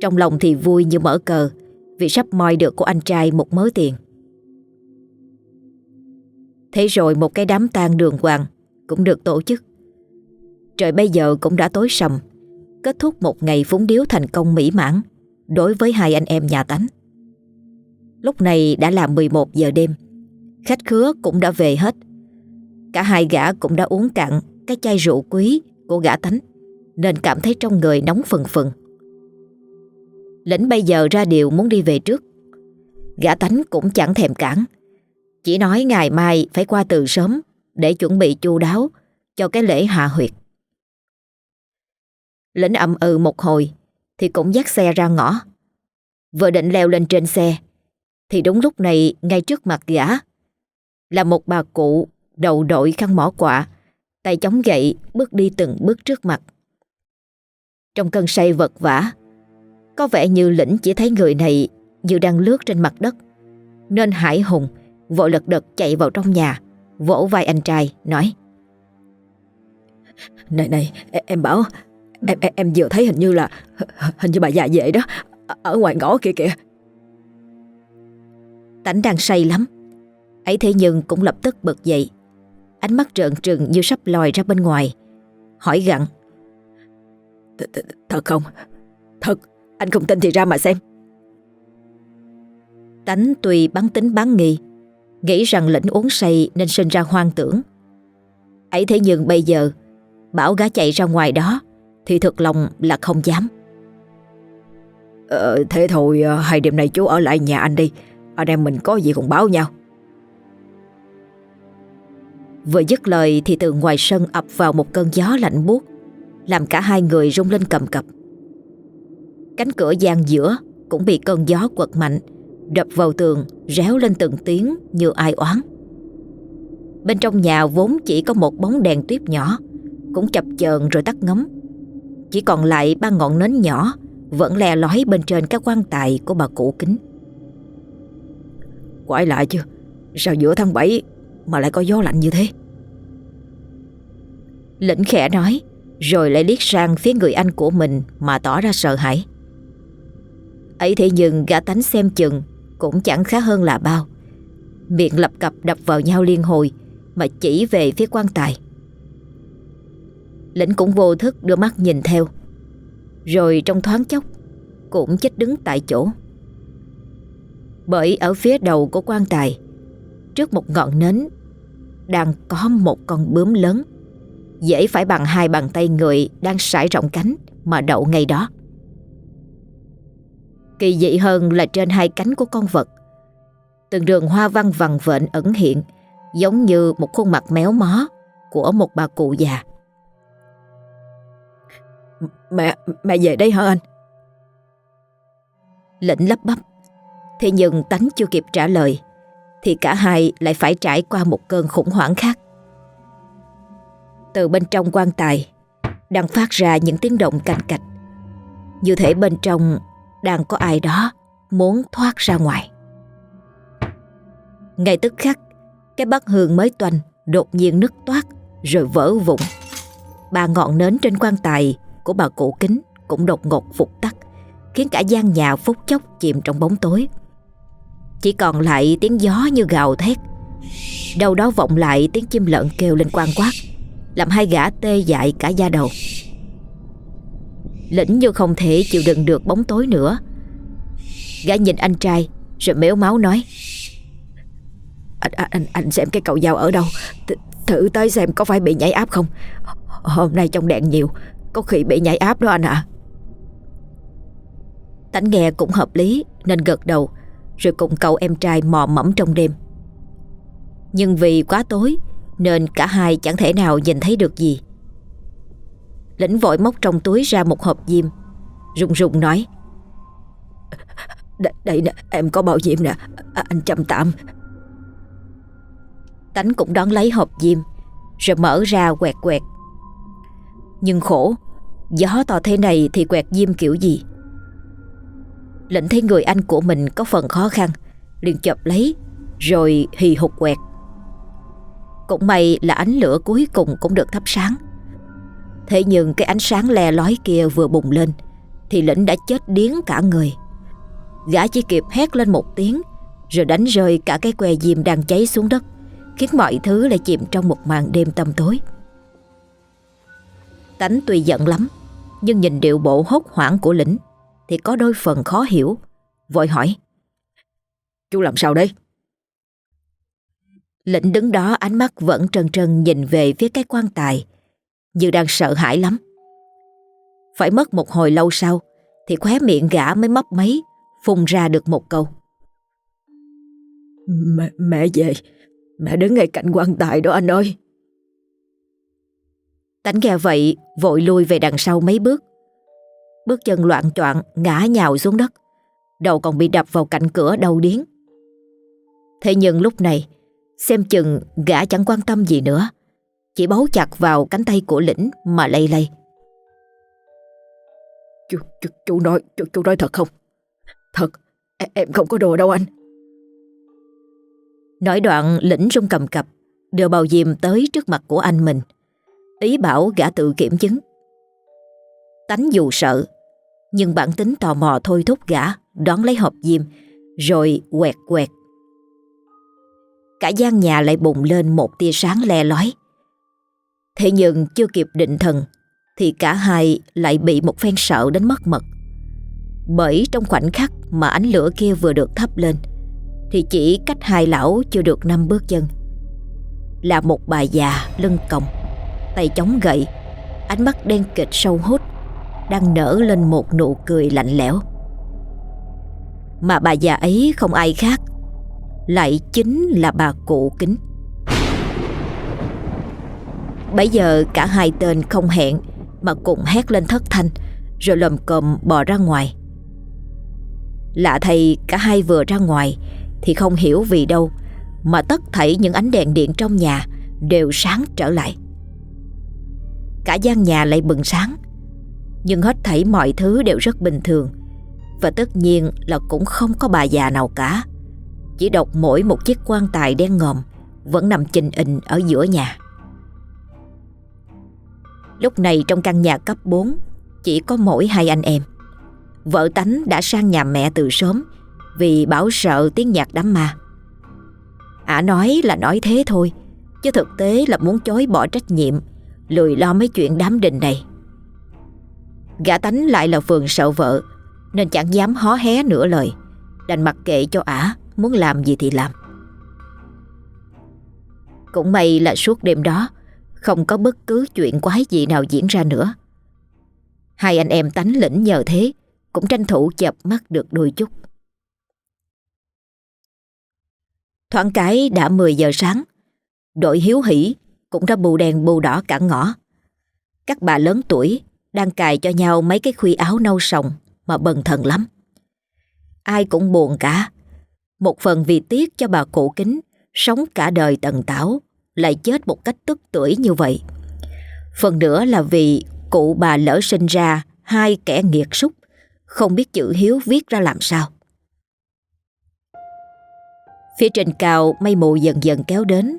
Trong lòng thì vui như mở cờ, Vì sắp moi được của anh trai một mớ tiền. Thế rồi một cái đám tang đường hoàng Cũng được tổ chức. Trời bây giờ cũng đã tối sầm. Kết thúc một ngày phúng điếu thành công mỹ mãn Đối với hai anh em nhà tánh. Lúc này đã là 11 giờ đêm. Khách khứa cũng đã về hết. Cả hai gã cũng đã uống cạn Cái chai rượu quý của gã tánh, Nên cảm thấy trong người nóng phừng phừng. Lĩnh bây giờ ra điều muốn đi về trước. Gã tánh cũng chẳng thèm cản. Chỉ nói ngày mai phải qua từ sớm Để chuẩn bị chu đáo Cho cái lễ hạ huyệt. Lĩnh ậm ừ một hồi, Thì cũng dắt xe ra ngõ. Vừa định leo lên trên xe, Thì đúng lúc này ngay trước mặt gã, Là một bà cụ Đầu đội khăn mỏ quạ, Tay chống gậy bước đi từng bước trước mặt. Trong cơn say vật vã, Có vẻ như lĩnh chỉ thấy người này Như đang lướt trên mặt đất, Nên hải hùng Vội lật đật chạy vào trong nhà, Vỗ vai anh trai, nói, Này này, em bảo Em, em, em vừa thấy hình như là Hình như bà già về đó Ở ngoài ngõ kia kìa. Tánh đang say lắm. Ấy thế nhưng cũng lập tức bật dậy. Ánh mắt trợn trừng như sắp lòi ra bên ngoài. Hỏi gặn Thật không? Thật Anh không tin thì ra mà xem. Tánh tùy bắn tính bán nghi Nghĩ rằng lĩnh uống say Nên sinh ra hoang tưởng. Ấy thế nhưng bây giờ Bảo gã chạy ra ngoài đó Thì thực lòng là không dám ờ, Thế thôi Hai đêm nay chú ở lại nhà anh đi Anh em mình có gì cũng báo nhau Vừa dứt lời thì từ ngoài sân ập vào một cơn gió lạnh buốt Làm cả hai người rung lên cầm cập Cánh cửa gian giữa cũng bị cơn gió quật mạnh đập vào tường réo lên từng tiếng như ai oán. Bên trong nhà vốn chỉ có một bóng đèn tuyếp nhỏ, cũng chập chờn rồi tắt ngấm. Chỉ còn lại ba ngọn nến nhỏ vẫn le lói bên trên các quan tài của bà cụ kính. Quái lạ chứ, sao giữa tháng 7 mà lại có gió lạnh như thế? Lĩnh khẽ nói, rồi lại liếc sang phía người anh của mình mà tỏ ra sợ hãi. ấy thế nhưng gã tánh xem chừng cũng chẳng khá hơn là bao. Miệng lập cập đập vào nhau liên hồi mà chỉ về phía quan tài. Lĩnh cũng vô thức đưa mắt nhìn theo. Rồi trong thoáng chốc cũng chết đứng tại chỗ. Bởi ở phía đầu của quan tài, trước một ngọn nến, đang có một con bướm lớn, dễ phải bằng hai bàn tay người đang sải rộng cánh mà đậu ngay đó. Kỳ dị hơn là trên hai cánh của con vật, từng đường hoa văn vằn vện ẩn hiện, giống như một khuôn mặt méo mó của một bà cụ già. Mẹ, mẹ về đây hả anh? Lệnh lấp bắp. Thế nhưng tánh chưa kịp trả lời Thì cả hai lại phải trải qua một cơn khủng hoảng khác. Từ bên trong quan tài Đang phát ra những tiếng động cành cạch. Như thể bên trong Đang có ai đó Muốn thoát ra ngoài. Ngay tức khắc Cái bát hương mới toanh Đột nhiên nứt toát Rồi vỡ vụn. Ba ngọn nến trên quan tài của bà cụ kính Cũng đột ngột phục tắt Khiến cả gian nhà phút chốc chìm trong bóng tối. Chỉ còn lại tiếng gió như gào thét. Đâu đó vọng lại tiếng chim lợn kêu lên quan quát Làm hai gã tê dại cả da đầu. Lĩnh như không thể chịu đựng được bóng tối nữa. Gã nhìn anh trai Rồi mếu máu nói anh, anh, anh xem cái cầu dao ở đâu. Th Thử tới xem có phải bị nhảy áp không? Hôm nay trong đèn nhiều có khi bị nhảy áp đó anh ạ à. Tánh nghe cũng hợp lý Nên gật đầu rồi cùng cậu em trai mò mẫm trong đêm. Nhưng vì quá tối nên cả hai chẳng thể nào nhìn thấy được gì. Lĩnh vội móc trong túi ra một hộp diêm, rùng rùng nói. Đây, đây nè, em có bao diêm nè, à, anh chăm tạm. Tánh cũng đón lấy hộp diêm, rồi mở ra quẹt quẹt. Nhưng khổ, gió to thế này thì quẹt diêm kiểu gì? Lệnh thấy người anh của mình có phần khó khăn, liền chập lấy, Rồi hì hục quẹt. Cũng may là ánh lửa cuối cùng cũng được thắp sáng. Thế nhưng cái ánh sáng le lói kia vừa bùng lên, Thì lĩnh đã chết điếng cả người. Gã chỉ kịp hét lên một tiếng, Rồi đánh rơi cả cái que diêm đang cháy xuống đất, Khiến mọi thứ lại chìm trong một màn đêm tăm tối. Tánh tuy giận lắm Nhưng nhìn điệu bộ hốt hoảng của lĩnh thì có đôi phần khó hiểu. Vội hỏi. Chú làm sao đây? Lĩnh đứng đó ánh mắt vẫn trân trân nhìn về phía cái quan tài, như đang sợ hãi lắm. Phải mất một hồi lâu sau, thì khóe miệng gã mới mấp máy, phun ra được một câu. Mẹ, mẹ về, mẹ đứng ngay cạnh quan tài đó anh ơi. Tánh nghe vậy, vội lui về đằng sau mấy bước, Bước chân loạn choạng ngã nhào xuống đất. Đầu còn bị đập vào cạnh cửa đầu điếng. Thế nhưng lúc này Xem chừng gã chẳng quan tâm gì nữa. Chỉ bấu chặt vào cánh tay của lĩnh Mà lay lay. Chú, chú, chú nói chú, chú nói thật không? Thật Em không có đồ đâu anh. Nói đoạn lĩnh rung cầm cập Đưa bào diêm tới trước mặt của anh mình Ý bảo gã tự kiểm chứng Tánh dù sợ nhưng bản tính tò mò thôi thúc gã đón lấy hộp diêm rồi quẹt quẹt. Cả gian nhà lại bùng lên một tia sáng le lói. Thế nhưng chưa kịp định thần thì cả hai lại bị một phen sợ đến mất mật. Bởi trong khoảnh khắc mà ánh lửa kia vừa được thắp lên thì chỉ cách hai lão chưa được năm bước chân. Là một bà già lưng còng, tay chống gậy, ánh mắt đen kịch sâu hút đang nở lên một nụ cười lạnh lẽo. Mà bà già ấy không ai khác, lại chính là bà cụ kính. Bây giờ cả hai tên không hẹn mà cùng hét lên thất thanh rồi lầm cồm bò ra ngoài. Lạ thầy cả hai vừa ra ngoài Thì không hiểu vì đâu Mà tất thảy những ánh đèn điện trong nhà Đều sáng trở lại Cả gian nhà lại bừng sáng. Nhưng hết thảy mọi thứ đều rất bình thường. Và tất nhiên là cũng không có bà già nào cả. Chỉ độc mỗi một chiếc quan tài đen ngòm, Vẫn nằm chình ình ở giữa nhà. Lúc này trong căn nhà cấp 4 Chỉ có mỗi hai anh em. Vợ tánh đã sang nhà mẹ từ sớm, Vì bảo sợ tiếng nhạc đám ma. Ả nói là nói thế thôi, Chứ thực tế là muốn chối bỏ trách nhiệm Lười lo mấy chuyện đám đình này. Gã tánh lại là phường sợ vợ, Nên chẳng dám hó hé nửa lời, Đành mặc kệ cho ả, Muốn làm gì thì làm. Cũng may là suốt đêm đó, Không có bất cứ chuyện quái gì nào diễn ra nữa. Hai anh em tánh lĩnh nhờ thế, Cũng tranh thủ chập mắt được đôi chút. Thoảng cái đã 10 giờ sáng, Đội hiếu hỉ cũng đã bù đèn bù đỏ cả ngõ. Các bà lớn tuổi đang cài cho nhau mấy cái khuy áo nâu sòng mà bần thần lắm. Ai cũng buồn cả. Một phần vì tiếc cho bà cụ kính, sống cả đời tần tảo, lại chết một cách tức tuổi như vậy. Phần nữa là vì cụ bà lỡ sinh ra hai kẻ nghiệt súc, không biết chữ hiếu viết ra làm sao. Phía trên cao mây mù dần dần kéo đến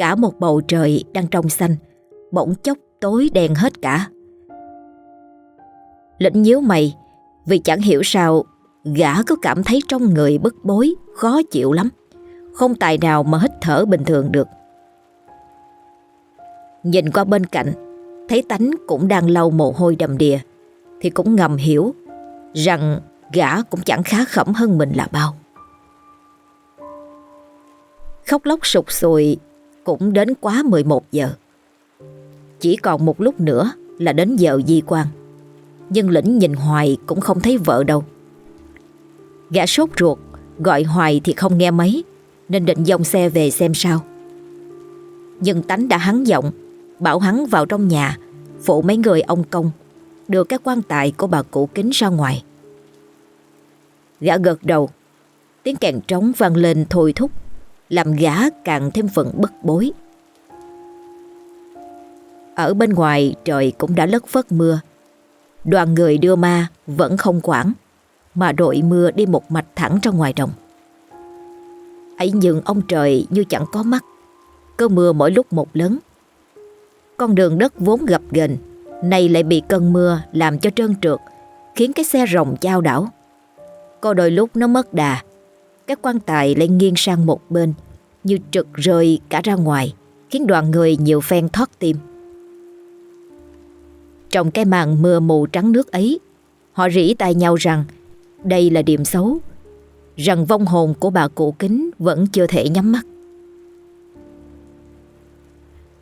Cả một bầu trời đang trong xanh. Bỗng chốc tối đen hết cả. Lĩnh nhíu mày, Vì chẳng hiểu sao Gã có cảm thấy trong người bức bối, Khó chịu lắm. Không tài nào mà hít thở bình thường được. Nhìn qua bên cạnh, Thấy tánh cũng đang lau mồ hôi đầm đìa, Thì cũng ngầm hiểu Rằng gã cũng chẳng khá khẩm hơn mình là bao. Khóc lóc sụt sùi cũng đến quá 11 giờ. Chỉ còn một lúc nữa là đến giờ di quan. Nhưng lĩnh nhìn hoài cũng không thấy vợ đâu. Gã sốt ruột, gọi hoài thì không nghe mấy, nên định dòng xe về xem sao. Nhưng tánh đã hắn giọng, bảo hắn vào trong nhà, phụ mấy người ông công, đưa các quan tài của bà cụ kính ra ngoài. Gã gật đầu, tiếng kèn trống vang lên thôi thúc làm gã càng thêm phần bất bối. Ở bên ngoài trời cũng đã lất phất mưa. Đoàn người đưa ma vẫn không quản, mà đội mưa đi một mạch thẳng ra ngoài đồng. ấy nhưng ông trời như chẳng có mắt, cơn mưa mỗi lúc một lớn. Con đường đất vốn gập ghềnh, nay lại bị cơn mưa làm cho trơn trượt, khiến cái xe rồng trao đảo. Có đôi lúc nó mất đà, các quan tài lại nghiêng sang một bên, Như trượt rơi cả ra ngoài, Khiến đoàn người nhiều phen thoát tim. Trong cái màn mưa mù trắng nước ấy, Họ rỉ tai nhau rằng, Đây là điểm xấu, Rằng vong hồn của bà cụ kính Vẫn chưa thể nhắm mắt.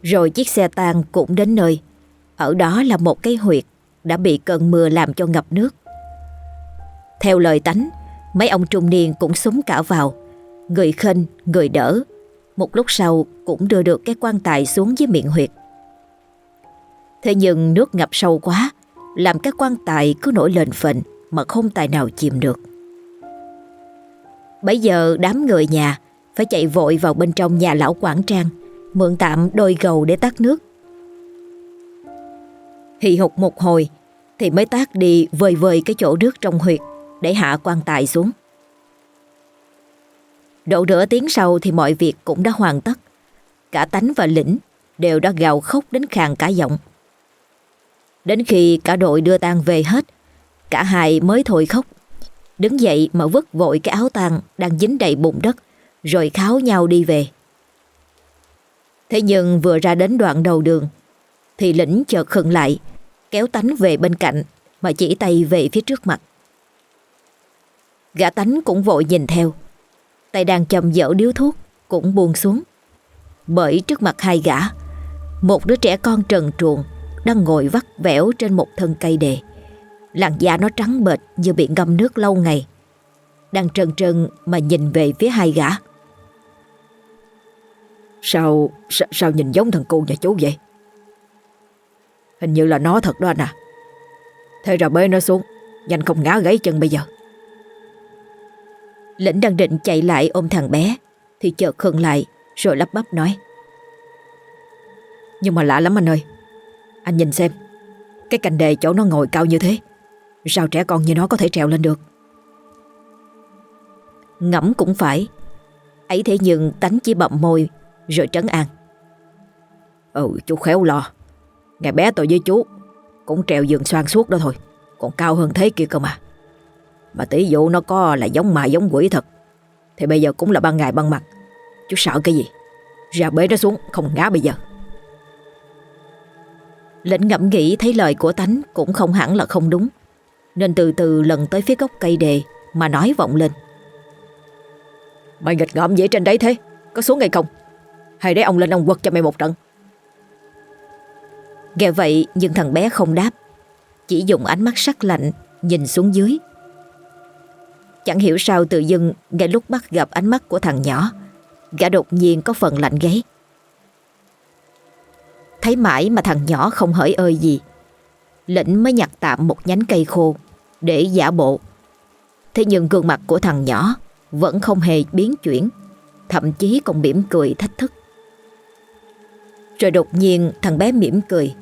Rồi chiếc xe tang cũng đến nơi. Ở đó là một cái huyệt Đã bị cơn mưa làm cho ngập nước. Theo lời tánh Mấy ông trung niên cũng súng cả vào. Người khênh, người đỡ. Một lúc sau cũng đưa được cái quan tài xuống dưới miệng huyệt. Thế nhưng nước ngập sâu quá Làm cái quan tài cứ nổi lên phình Mà không tài nào chìm được. Bây giờ đám người nhà Phải chạy vội vào bên trong nhà lão quản trang Mượn tạm đôi gầu để tắt nước. Hì hục một hồi Thì mới tác đi vơi vơi cái chỗ nước trong huyệt để hạ quan tài xuống. Độ nửa tiếng sau thì mọi việc cũng đã hoàn tất. Cả tánh và lĩnh đều đã gào khóc đến khàn cả giọng. Đến khi cả đội đưa tang về hết, cả hai mới thôi khóc. Đứng dậy mà vứt vội cái áo tang đang dính đầy bùn đất, rồi kháo nhau đi về. Thế nhưng vừa ra đến đoạn đầu đường, thì lĩnh chợt khựng lại, kéo tánh về bên cạnh mà chỉ tay về phía trước mặt. Gã tánh cũng vội nhìn theo. Tay đang chầm dở điếu thuốc Cũng buông xuống. Bởi trước mặt hai gã Một đứa trẻ con trần truồng Đang ngồi vắt vẻo trên một thân cây đề. Làn da nó trắng bệch Như bị ngâm nước lâu ngày Đang trần trần mà nhìn về phía hai gã. Sao, sao, sao nhìn giống thằng cu nhà chú vậy? Hình như là nó thật đó anh à. Thế ra bế nó xuống Nhanh không ngã gãy chân bây giờ. Lĩnh đang định chạy lại ôm thằng bé, Thì chợt khựng lại, Rồi lắp bắp nói. Nhưng mà lạ lắm anh ơi. Anh nhìn xem, Cái cành đề chỗ nó ngồi cao như thế. Sao trẻ con như nó có thể trèo lên được? Ngẫm cũng phải. Ấy thế nhưng tánh chỉ bậm môi, Rồi trấn an. Ừ chú khéo lo. Ngày bé tôi với chú Cũng trèo giường xoan suốt đó thôi. Còn cao hơn thế kia cơ mà. Mà tỷ dụ nó có là giống ma giống quỷ thật. Thì bây giờ cũng là ban ngày ban mặt. Chú sợ cái gì? Ra bế nó xuống, không ngã bây giờ. Lệnh ngẫm nghĩ thấy lời của tánh Cũng không hẳn là không đúng. Nên từ từ lần tới phía gốc cây đề Mà nói vọng lên. Mày nghịch ngợm dễ trên đấy thế, Có xuống ngay không? Hay để ông lên ông quật cho mày một trận? Nghe vậy, nhưng thằng bé không đáp. Chỉ dùng ánh mắt sắc lạnh, Nhìn xuống dưới. Chẳng hiểu sao tự dưng, Ngay lúc bắt gặp ánh mắt của thằng nhỏ, Gã đột nhiên có phần lạnh gáy. Thấy mãi mà thằng nhỏ không hỡi ơi gì, Lĩnh mới nhặt tạm một nhánh cây khô Để giả bộ. Thế nhưng gương mặt của thằng nhỏ Vẫn không hề biến chuyển, Thậm chí còn mỉm cười thách thức. Rồi đột nhiên thằng bé mỉm cười,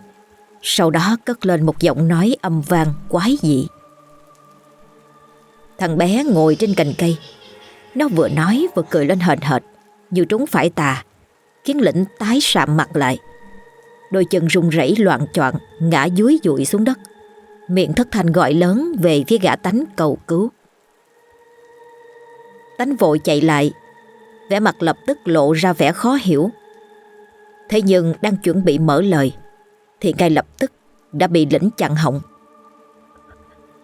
Sau đó cất lên một giọng nói âm vang quái dị. Thằng bé ngồi trên cành cây. Nó vừa nói vừa cười lên hờn hệt Như trúng phải tà Khiến lĩnh tái sạm mặt lại. Đôi chân run rẩy loạn choạng Ngã dúi dụi xuống đất. Miệng thất thanh gọi lớn về phía gã tánh cầu cứu. Tánh vội chạy lại vẻ mặt lập tức lộ ra vẻ khó hiểu. Thế nhưng đang chuẩn bị mở lời Thì ngay lập tức đã bị lĩnh chặn họng.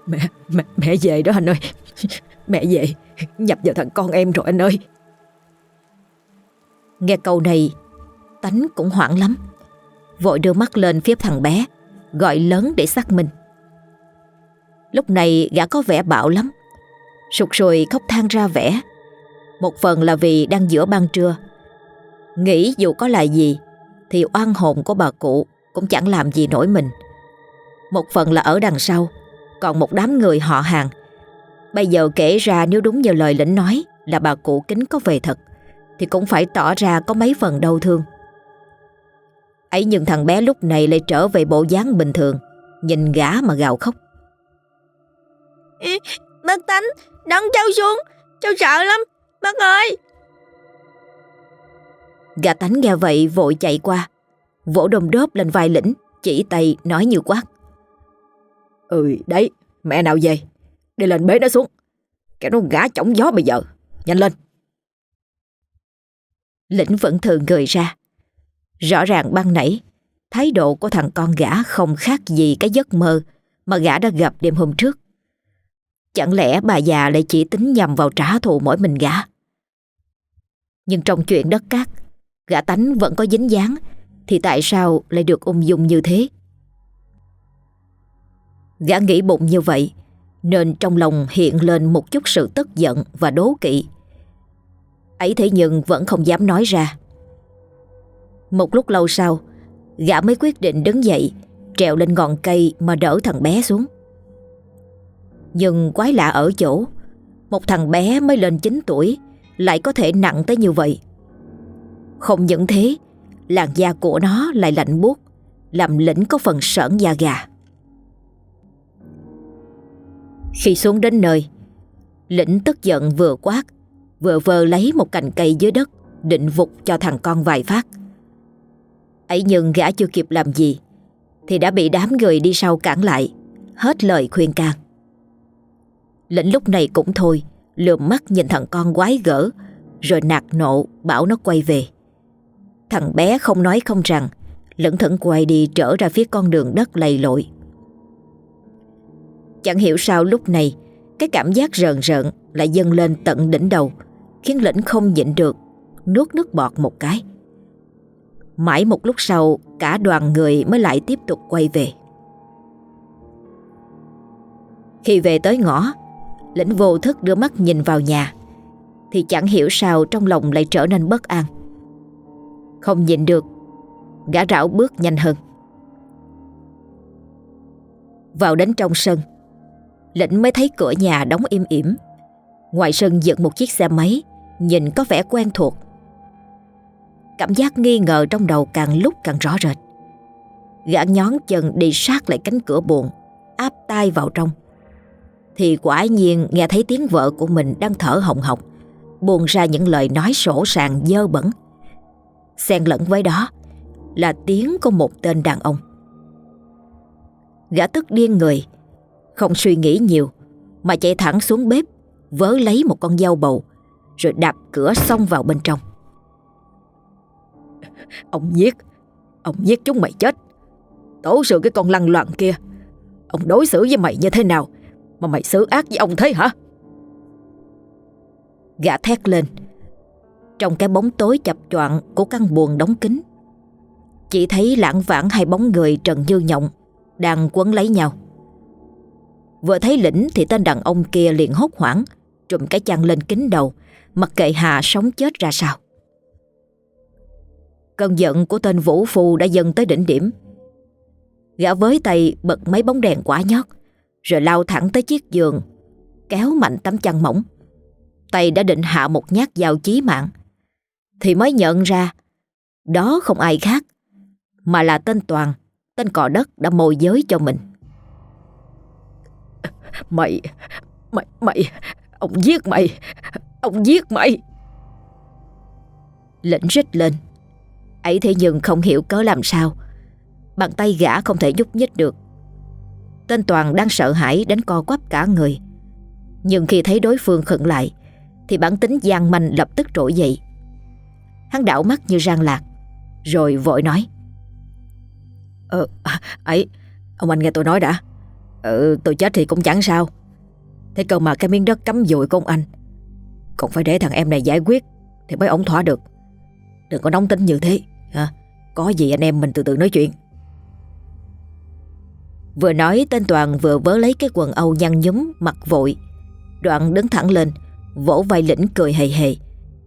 Mẹ, mẹ, mẹ về đó anh ơi [LAUGHS] Mẹ về, Nhập vào thằng con em rồi anh ơi. Nghe câu này, Tánh cũng hoảng lắm. Vội đưa mắt lên phía thằng bé, Gọi lớn để xác minh. Lúc này gã có vẻ bạo lắm. Sụt sùi khóc than ra vẻ. Một phần là vì đang giữa ban trưa. Nghĩ dù có là gì, Thì oan hồn của bà cụ Cũng chẳng làm gì nổi mình. Một phần là ở đằng sau, Còn một đám người họ hàng Bây giờ kể ra nếu đúng như lời lĩnh nói Là bà cụ kính có về thật Thì cũng phải tỏ ra có mấy phần đau thương ấy nhưng thằng bé lúc này lại trở về bộ dáng bình thường Nhìn gã mà gào khóc Bác Tánh, đón cháu xuống, cháu sợ lắm, bác ơi. Gà tánh nghe vậy vội chạy qua, vỗ đồm đốp lên vai lĩnh, chỉ tay nói như quát. Ừ, đấy, mẹ nào về, đi lên bế nó xuống, kẻo nó gã chỏng gió bây giờ, nhanh lên. Lĩnh vẫn thường cười ra. Rõ ràng ban nãy, thái độ của thằng con gã không khác gì cái giấc mơ mà gã đã gặp đêm hôm trước. Chẳng lẽ bà già lại chỉ tính nhầm vào trả thù mỗi mình gã? Nhưng trong chuyện đất cát, gã tánh vẫn có dính dáng, thì tại sao lại được ung dung như thế? Gã nghĩ bụng như vậy, nên trong lòng hiện lên một chút sự tức giận và đố kỵ. Ấy thế nhưng vẫn không dám nói ra. Một lúc lâu sau, gã mới quyết định đứng dậy, trèo lên ngọn cây mà đỡ thằng bé xuống. Nhưng quái lạ ở chỗ Một thằng bé mới lên 9 tuổi Lại có thể nặng tới như vậy Không những thế Làn da của nó lại lạnh buốt Làm lĩnh có phần sởn da gà khi xuống đến nơi, Lĩnh tức giận vừa quát, Vừa vờ lấy một cành cây dưới đất, Định vụt cho thằng con vài phát. Ấy nhưng gã chưa kịp làm gì, Thì đã bị đám người đi sau cản lại, Hết lời khuyên can. Lĩnh lúc này cũng thôi, Lườm mắt nhìn thằng con quái gở, Rồi nạt nộ bảo nó quay về. Thằng bé không nói không rằng, Lẫn thẫn quay đi trở ra phía con đường đất lầy lội. Chẳng hiểu sao lúc này, Cái cảm giác rờn rợn lại dâng lên tận đỉnh đầu, Khiến lĩnh không nhịn được, Nuốt nước bọt một cái. Mãi một lúc sau, Cả đoàn người mới lại tiếp tục quay về. Khi về tới ngõ, Lĩnh vô thức đưa mắt nhìn vào nhà, Thì chẳng hiểu sao trong lòng lại trở nên bất an. Không nhịn được, Gã rảo bước nhanh hơn. Vào đến trong sân Lĩnh mới thấy cửa nhà đóng im ỉm. Ngoài sân dựng một chiếc xe máy, Nhìn có vẻ quen thuộc. Cảm giác nghi ngờ trong đầu càng lúc càng rõ rệt. Gã nhón chân đi sát lại cánh cửa buồn, Áp tai vào trong. Thì quả nhiên nghe thấy tiếng vợ của mình đang thở hồng hộc, Buồn ra những lời nói sổ sàng dơ bẩn. Xen lẫn với đó Là tiếng của một tên đàn ông. Gã tức điên người không suy nghĩ nhiều, Mà chạy thẳng xuống bếp, Vớ lấy một con dao bầu, Rồi đạp cửa xông vào bên trong. Ông giết Ông giết chúng mày chết. Tổ sự cái con lăng loạn kia, Ông đối xử với mày như thế nào Mà mày xử ác với ông thế hả? Gã thét lên. Trong cái bóng tối chập choạng Của căn buồng đóng kín, Chỉ thấy lãng vãng hai bóng người trần như nhộng, Đang quấn lấy nhau. Vừa thấy lĩnh thì tên đàn ông kia liền hốt hoảng, Trùm cái chăn lên kính đầu, Mặc kệ Hà sống chết ra sao. Cơn giận của tên Vũ Phù đã dần tới đỉnh điểm. Gã với tay bật mấy bóng đèn quả nhót, Rồi lao thẳng tới chiếc giường, Kéo mạnh tấm chăn mỏng. Tay đã định hạ một nhát dao chí mạng, Thì mới nhận ra Đó không ai khác, Mà là tên Toàn, Tên cò đất đã môi giới cho mình. Mày Mày Mày Ông giết mày Ông giết mày. Lĩnh rít lên. Ấy thế nhưng không hiểu cớ làm sao. Bàn tay gã không thể nhúc nhích được. Tên Toàn đang sợ hãi đến co quắp cả người. Nhưng khi thấy đối phương khựng lại Thì bản tính gian manh lập tức trỗi dậy. Hắn đảo mắt như rang lạc Rồi vội nói. Ờ, ấy, ông anh nghe tôi nói đã. Ừ, tôi chết thì cũng chẳng sao. Thế cơ mà cái miếng đất cấm dùi của ông anh Còn phải để thằng em này giải quyết Thì mới ổn thỏa được. Đừng có nóng tính như thế ha? Có gì anh em mình từ từ nói chuyện. Vừa nói tên Toàn vừa vớ lấy cái quần Âu nhăn nhúm mặt vội. Đoạn đứng thẳng lên Vỗ vai lĩnh cười hề hề.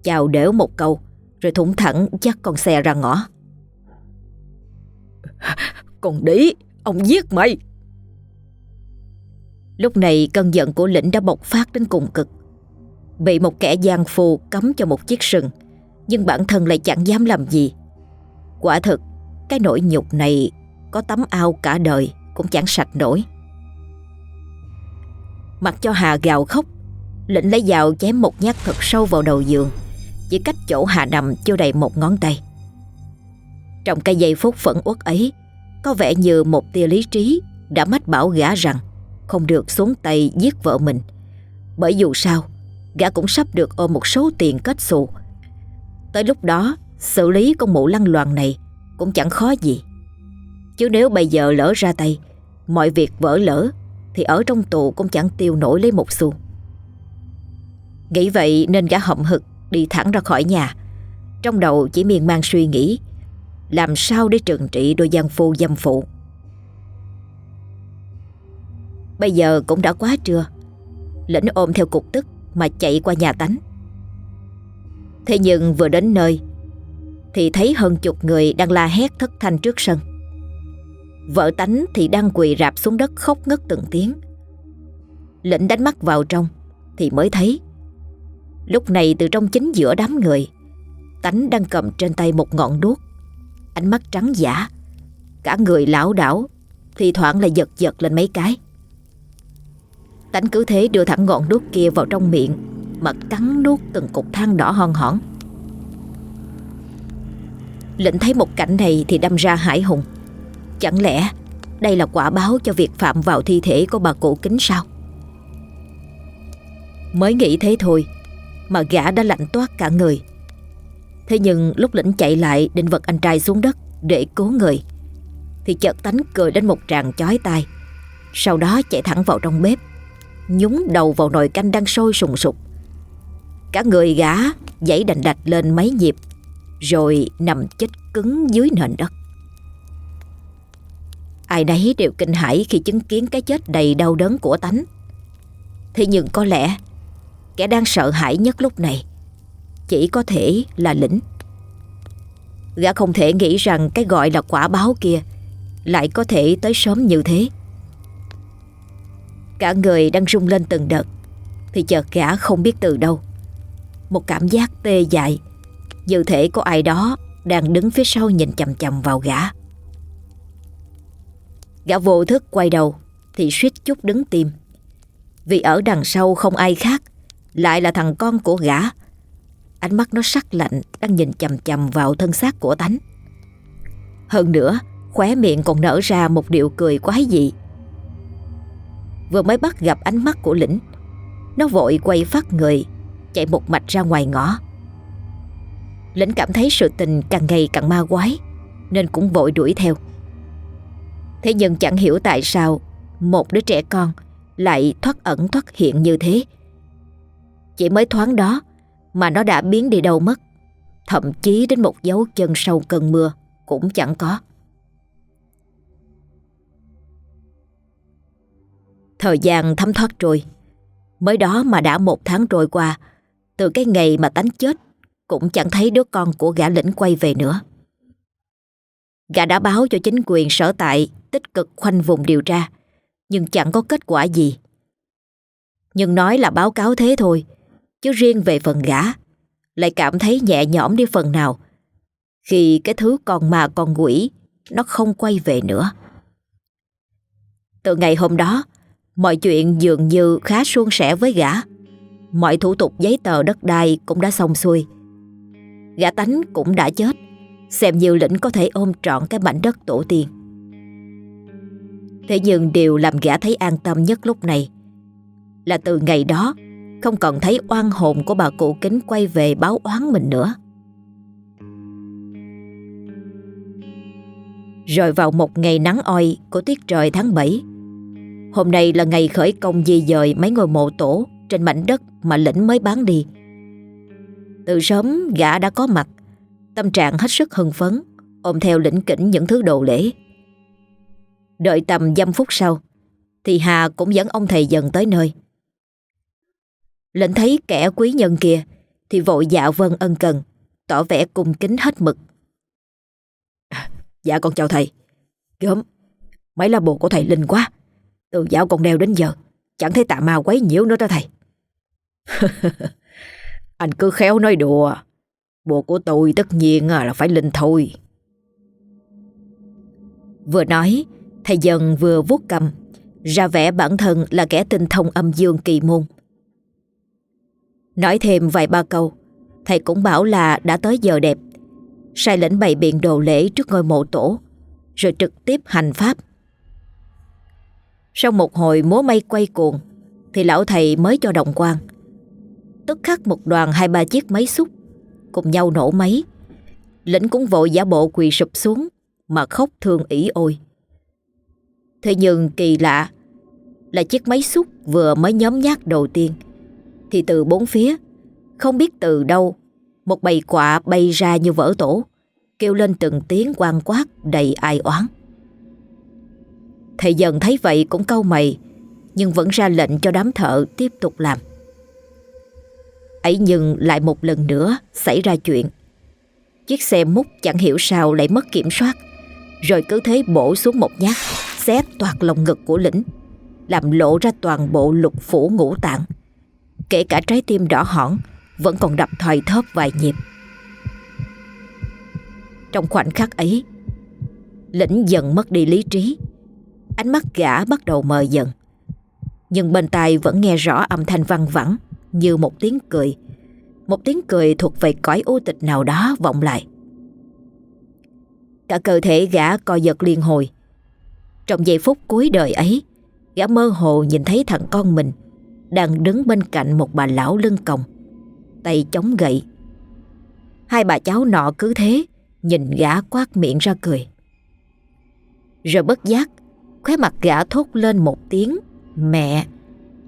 Chào đểu một câu Rồi thủng thẳng chắc con xe ra ngõ. Còn đĩ Ông giết mày! Lúc này cơn giận của lĩnh đã bộc phát đến cùng cực. Bị một kẻ gian phù cấm cho một chiếc sừng, Nhưng bản thân lại chẳng dám làm gì. Quả thực, Cái nỗi nhục này Có tấm ao cả đời Cũng chẳng sạch nổi. Mặc cho Hà gào khóc, Lĩnh lấy dao chém một nhát thật sâu vào đầu giường, Chỉ cách chỗ Hà nằm chưa đầy một ngón tay. Trong cái giây phút phẫn uất ấy, Có vẻ như một tia lý trí Đã mách bảo gã rằng không được xuống tay giết vợ mình. Bởi dù sao, Gã cũng sắp được ôm một số tiền kết xù. Tới lúc đó, Xử lý con mụ lăng loàn này Cũng chẳng khó gì. Chứ nếu bây giờ lỡ ra tay, Mọi việc vỡ lỡ Thì ở trong tù cũng chẳng tiêu nổi lấy một xu. Nghĩ vậy nên gã hậm hực Đi thẳng ra khỏi nhà. Trong đầu chỉ miên man suy nghĩ, Làm sao để trừng trị đôi gian phu dâm phụ. Bây giờ cũng đã quá trưa. Lĩnh ôm theo cục tức Mà chạy qua nhà tánh. Thế nhưng vừa đến nơi, Thì thấy hơn chục người đang la hét thất thanh trước sân. Vợ tánh thì đang quỳ rạp xuống đất khóc ngất từng tiếng. Lĩnh đánh mắt vào trong Thì mới thấy, Lúc này từ trong chính giữa đám người, Tánh đang cầm trên tay một ngọn đuốc. Ánh mắt trắng giả, Cả người lão đảo, Thì thoảng lại giật giật lên mấy cái. Tánh cứ thế đưa thẳng ngọn đuốc kia vào trong miệng Mà cắn nuốt từng cục than đỏ hon hỏn Lệnh thấy một cảnh này thì đâm ra hải hùng. Chẳng lẽ đây là quả báo cho việc phạm vào thi thể của bà cụ kính sao? Mới nghĩ thế thôi, Mà gã đã lạnh toát cả người. Thế nhưng lúc lĩnh chạy lại định vật anh trai xuống đất để cứu người, Thì chợt tánh cười đến một tràng chói tai. Sau đó chạy thẳng vào trong bếp. Nhúng đầu vào nồi canh đang sôi sùng sục. Cả người gã dãy đành đạch lên mấy nhịp, Rồi nằm chết cứng dưới nền đất. Ai nấy đều kinh hãi khi chứng kiến cái chết đầy đau đớn của tánh. Thế nhưng có lẽ Kẻ đang sợ hãi nhất lúc này Chỉ có thể là lĩnh Gã không thể nghĩ rằng cái gọi là quả báo kia Lại có thể tới sớm như thế. Cả người đang rung lên từng đợt, Thì chợt gã không biết từ đâu. Một cảm giác tê dại dự thể có ai đó Đang đứng phía sau nhìn chầm chầm vào gã. Gã vô thức quay đầu, Thì suýt chút đứng tim. Vì ở đằng sau không ai khác, Lại là thằng con của gã. Ánh mắt nó sắc lạnh, Đang nhìn chầm chầm vào thân xác của tánh. Hơn nữa, Khóe miệng còn nở ra một điệu cười quái dị. Vừa mới bắt gặp ánh mắt của lĩnh. Nó vội quay phát người, Chạy một mạch ra ngoài ngõ. Lĩnh cảm thấy sự tình càng ngày càng ma quái, Nên cũng vội đuổi theo. Thế nhưng chẳng hiểu tại sao Một đứa trẻ con Lại thoát ẩn thoát hiện như thế. Chỉ mới thoáng đó Mà nó đã biến đi đâu mất, Thậm chí đến một dấu chân sau cơn mưa Cũng chẳng có. Thời gian thấm thoát trôi. Mới đó mà đã một tháng trôi qua, Từ cái ngày mà tánh chết Cũng chẳng thấy đứa con của gã lĩnh quay về nữa. Gã đã báo cho chính quyền sở tại Tích cực khoanh vùng điều tra, Nhưng chẳng có kết quả gì. Nhưng nói là báo cáo thế thôi, Chứ riêng về phần gã, Lại cảm thấy nhẹ nhõm đi phần nào, Khi cái thứ còn mà còn quỷ Nó không quay về nữa. Từ ngày hôm đó Mọi chuyện dường như khá suôn sẻ với gã. Mọi thủ tục giấy tờ đất đai cũng đã xong xuôi. Gã tánh cũng đã chết. Xem như lĩnh có thể ôm trọn cái mảnh đất tổ tiên. Thế nhưng điều làm gã thấy an tâm nhất lúc này Là từ ngày đó Không còn thấy oan hồn của bà cụ kính quay về báo oán mình nữa. Rồi vào một ngày nắng oi của tiết trời tháng 7 Hôm nay là ngày khởi công di dời mấy ngôi mộ tổ trên mảnh đất mà lĩnh mới bán đi. Từ sớm gã đã có mặt, tâm trạng hết sức hưng phấn, ôm theo lĩnh kỉnh những thứ đồ lễ. Đợi tầm dăm phút sau, thì Hà cũng dẫn ông thầy dần tới nơi. Lệnh thấy kẻ quý nhân kia, thì vội dạo vân ân cần, tỏ vẻ cung kính hết mực. Dạ con chào thầy. Gớm, mấy lá bồ của thầy linh quá. Từ dạo còn đeo đến giờ, Chẳng thấy tà ma quấy nhiễu nữa đó thầy. [LAUGHS] Anh cứ khéo nói đùa. Bộ của tôi tất nhiên à, là phải linh thôi. Vừa nói, Thầy dần vừa vuốt cầm, Ra vẻ bản thân là kẻ tinh thông âm dương kỳ môn. Nói thêm vài ba câu, Thầy cũng bảo là đã tới giờ đẹp. Sai lĩnh bày biện đồ lễ trước ngôi mộ tổ, Rồi trực tiếp hành pháp sau một hồi múa mây quay cuồng, Thì lão thầy mới cho đồng quan. Tức khắc một đoàn hai ba chiếc máy xúc, Cùng nhau nổ máy. Lĩnh cũng vội giả bộ quỳ sụp xuống, Mà khóc thương ỉ ôi. Thế nhưng kỳ lạ Là chiếc máy xúc vừa mới nhóm nhát đầu tiên, Thì từ bốn phía, Không biết từ đâu, Một bầy quạ bay ra như vỡ tổ, Kêu lên từng tiếng quang quát đầy ai oán. Thầy dần thấy vậy cũng câu mày, Nhưng vẫn ra lệnh cho đám thợ tiếp tục làm. Ấy nhưng lại một lần nữa xảy ra chuyện. Chiếc xe múc chẳng hiểu sao lại mất kiểm soát, Rồi cứ thế bổ xuống một nhát Xé toạt lồng ngực của lĩnh Làm lộ ra toàn bộ lục phủ ngũ tạng. Kể cả trái tim đỏ hỏn, Vẫn còn đập thòi thóp vài nhịp. Trong khoảnh khắc ấy Lĩnh dần mất đi lý trí. Ánh mắt gã bắt đầu mờ dần. Nhưng bên tai vẫn nghe rõ âm thanh văng vẳng, Như một tiếng cười. Một tiếng cười thuộc về cõi u tịch nào đó vọng lại. Cả cơ thể gã co giật liên hồi. Trong giây phút cuối đời ấy, Gã mơ hồ nhìn thấy thằng con mình Đang đứng bên cạnh một bà lão lưng còng, Tay chống gậy. Hai bà cháu nọ cứ thế Nhìn gã quát miệng ra cười. Rồi bất giác Khóe mặt gã thốt lên một tiếng, Mẹ!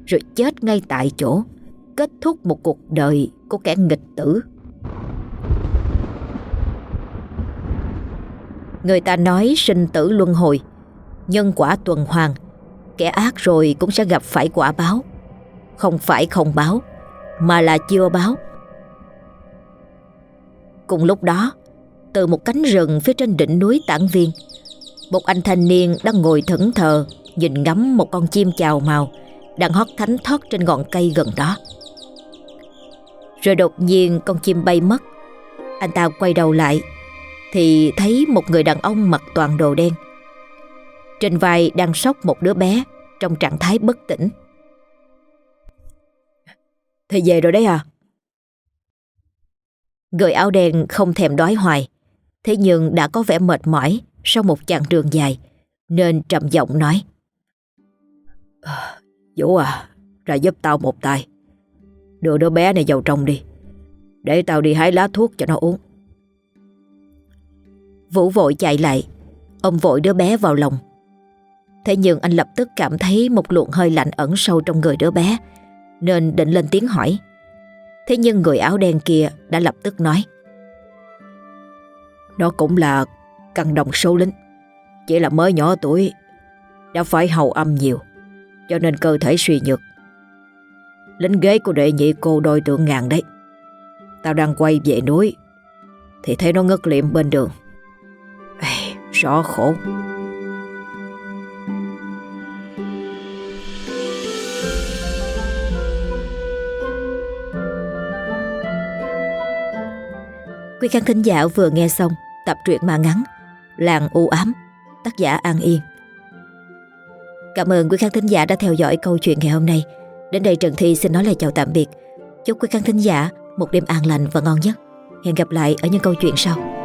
Rồi chết ngay tại chỗ, Kết thúc một cuộc đời của kẻ nghịch tử. Người ta nói sinh tử luân hồi, Nhân quả tuần hoàn, Kẻ ác rồi cũng sẽ gặp phải quả báo. Không phải không báo, Mà là chưa báo. Cùng lúc đó, Từ một cánh rừng phía trên đỉnh núi Tản Viên một anh thanh niên đang ngồi thẫn thờ Nhìn ngắm một con chim chào màu đang hót thánh thót trên ngọn cây gần đó. Rồi đột nhiên con chim bay mất. Anh ta quay đầu lại thì thấy một người đàn ông mặc toàn đồ đen. Trên vai đang sóc một đứa bé trong trạng thái bất tỉnh. Thầy về rồi đấy à? Người áo đen không thèm đói hoài, thế nhưng đã có vẻ mệt mỏi sau một chặng đường dài, nên trầm giọng nói. Vũ à, ra giúp tao một tay. Đưa đứa bé này vào trong đi. Để tao đi hái lá thuốc cho nó uống. Vũ vội chạy lại, ôm vội đứa bé vào lòng. Thế nhưng anh lập tức cảm thấy một luồng hơi lạnh ẩn sâu trong người đứa bé, nên định lên tiếng hỏi. Thế nhưng người áo đen kia đã lập tức nói. Nó cũng là căn đồng số lính. Chỉ là mới nhỏ tuổi, đã phải hầu âm nhiều, cho nên cơ thể suy nhược. Lính ghế của đệ nhị cô đôi tượng ngàn đấy. Tao đang quay về núi, thì thấy nó ngất liệm bên đường. Ê, rõ khổ. Quý khán thính giả vừa nghe xong tập truyện mà ngắn Làng u ám, tác giả An Yên. Cảm ơn quý khán thính giả đã theo dõi câu chuyện ngày hôm nay. Đến đây Trần Thi xin nói lời chào tạm biệt. Chúc quý khán thính giả một đêm an lành và ngon giấc. Hẹn gặp lại ở những câu chuyện sau.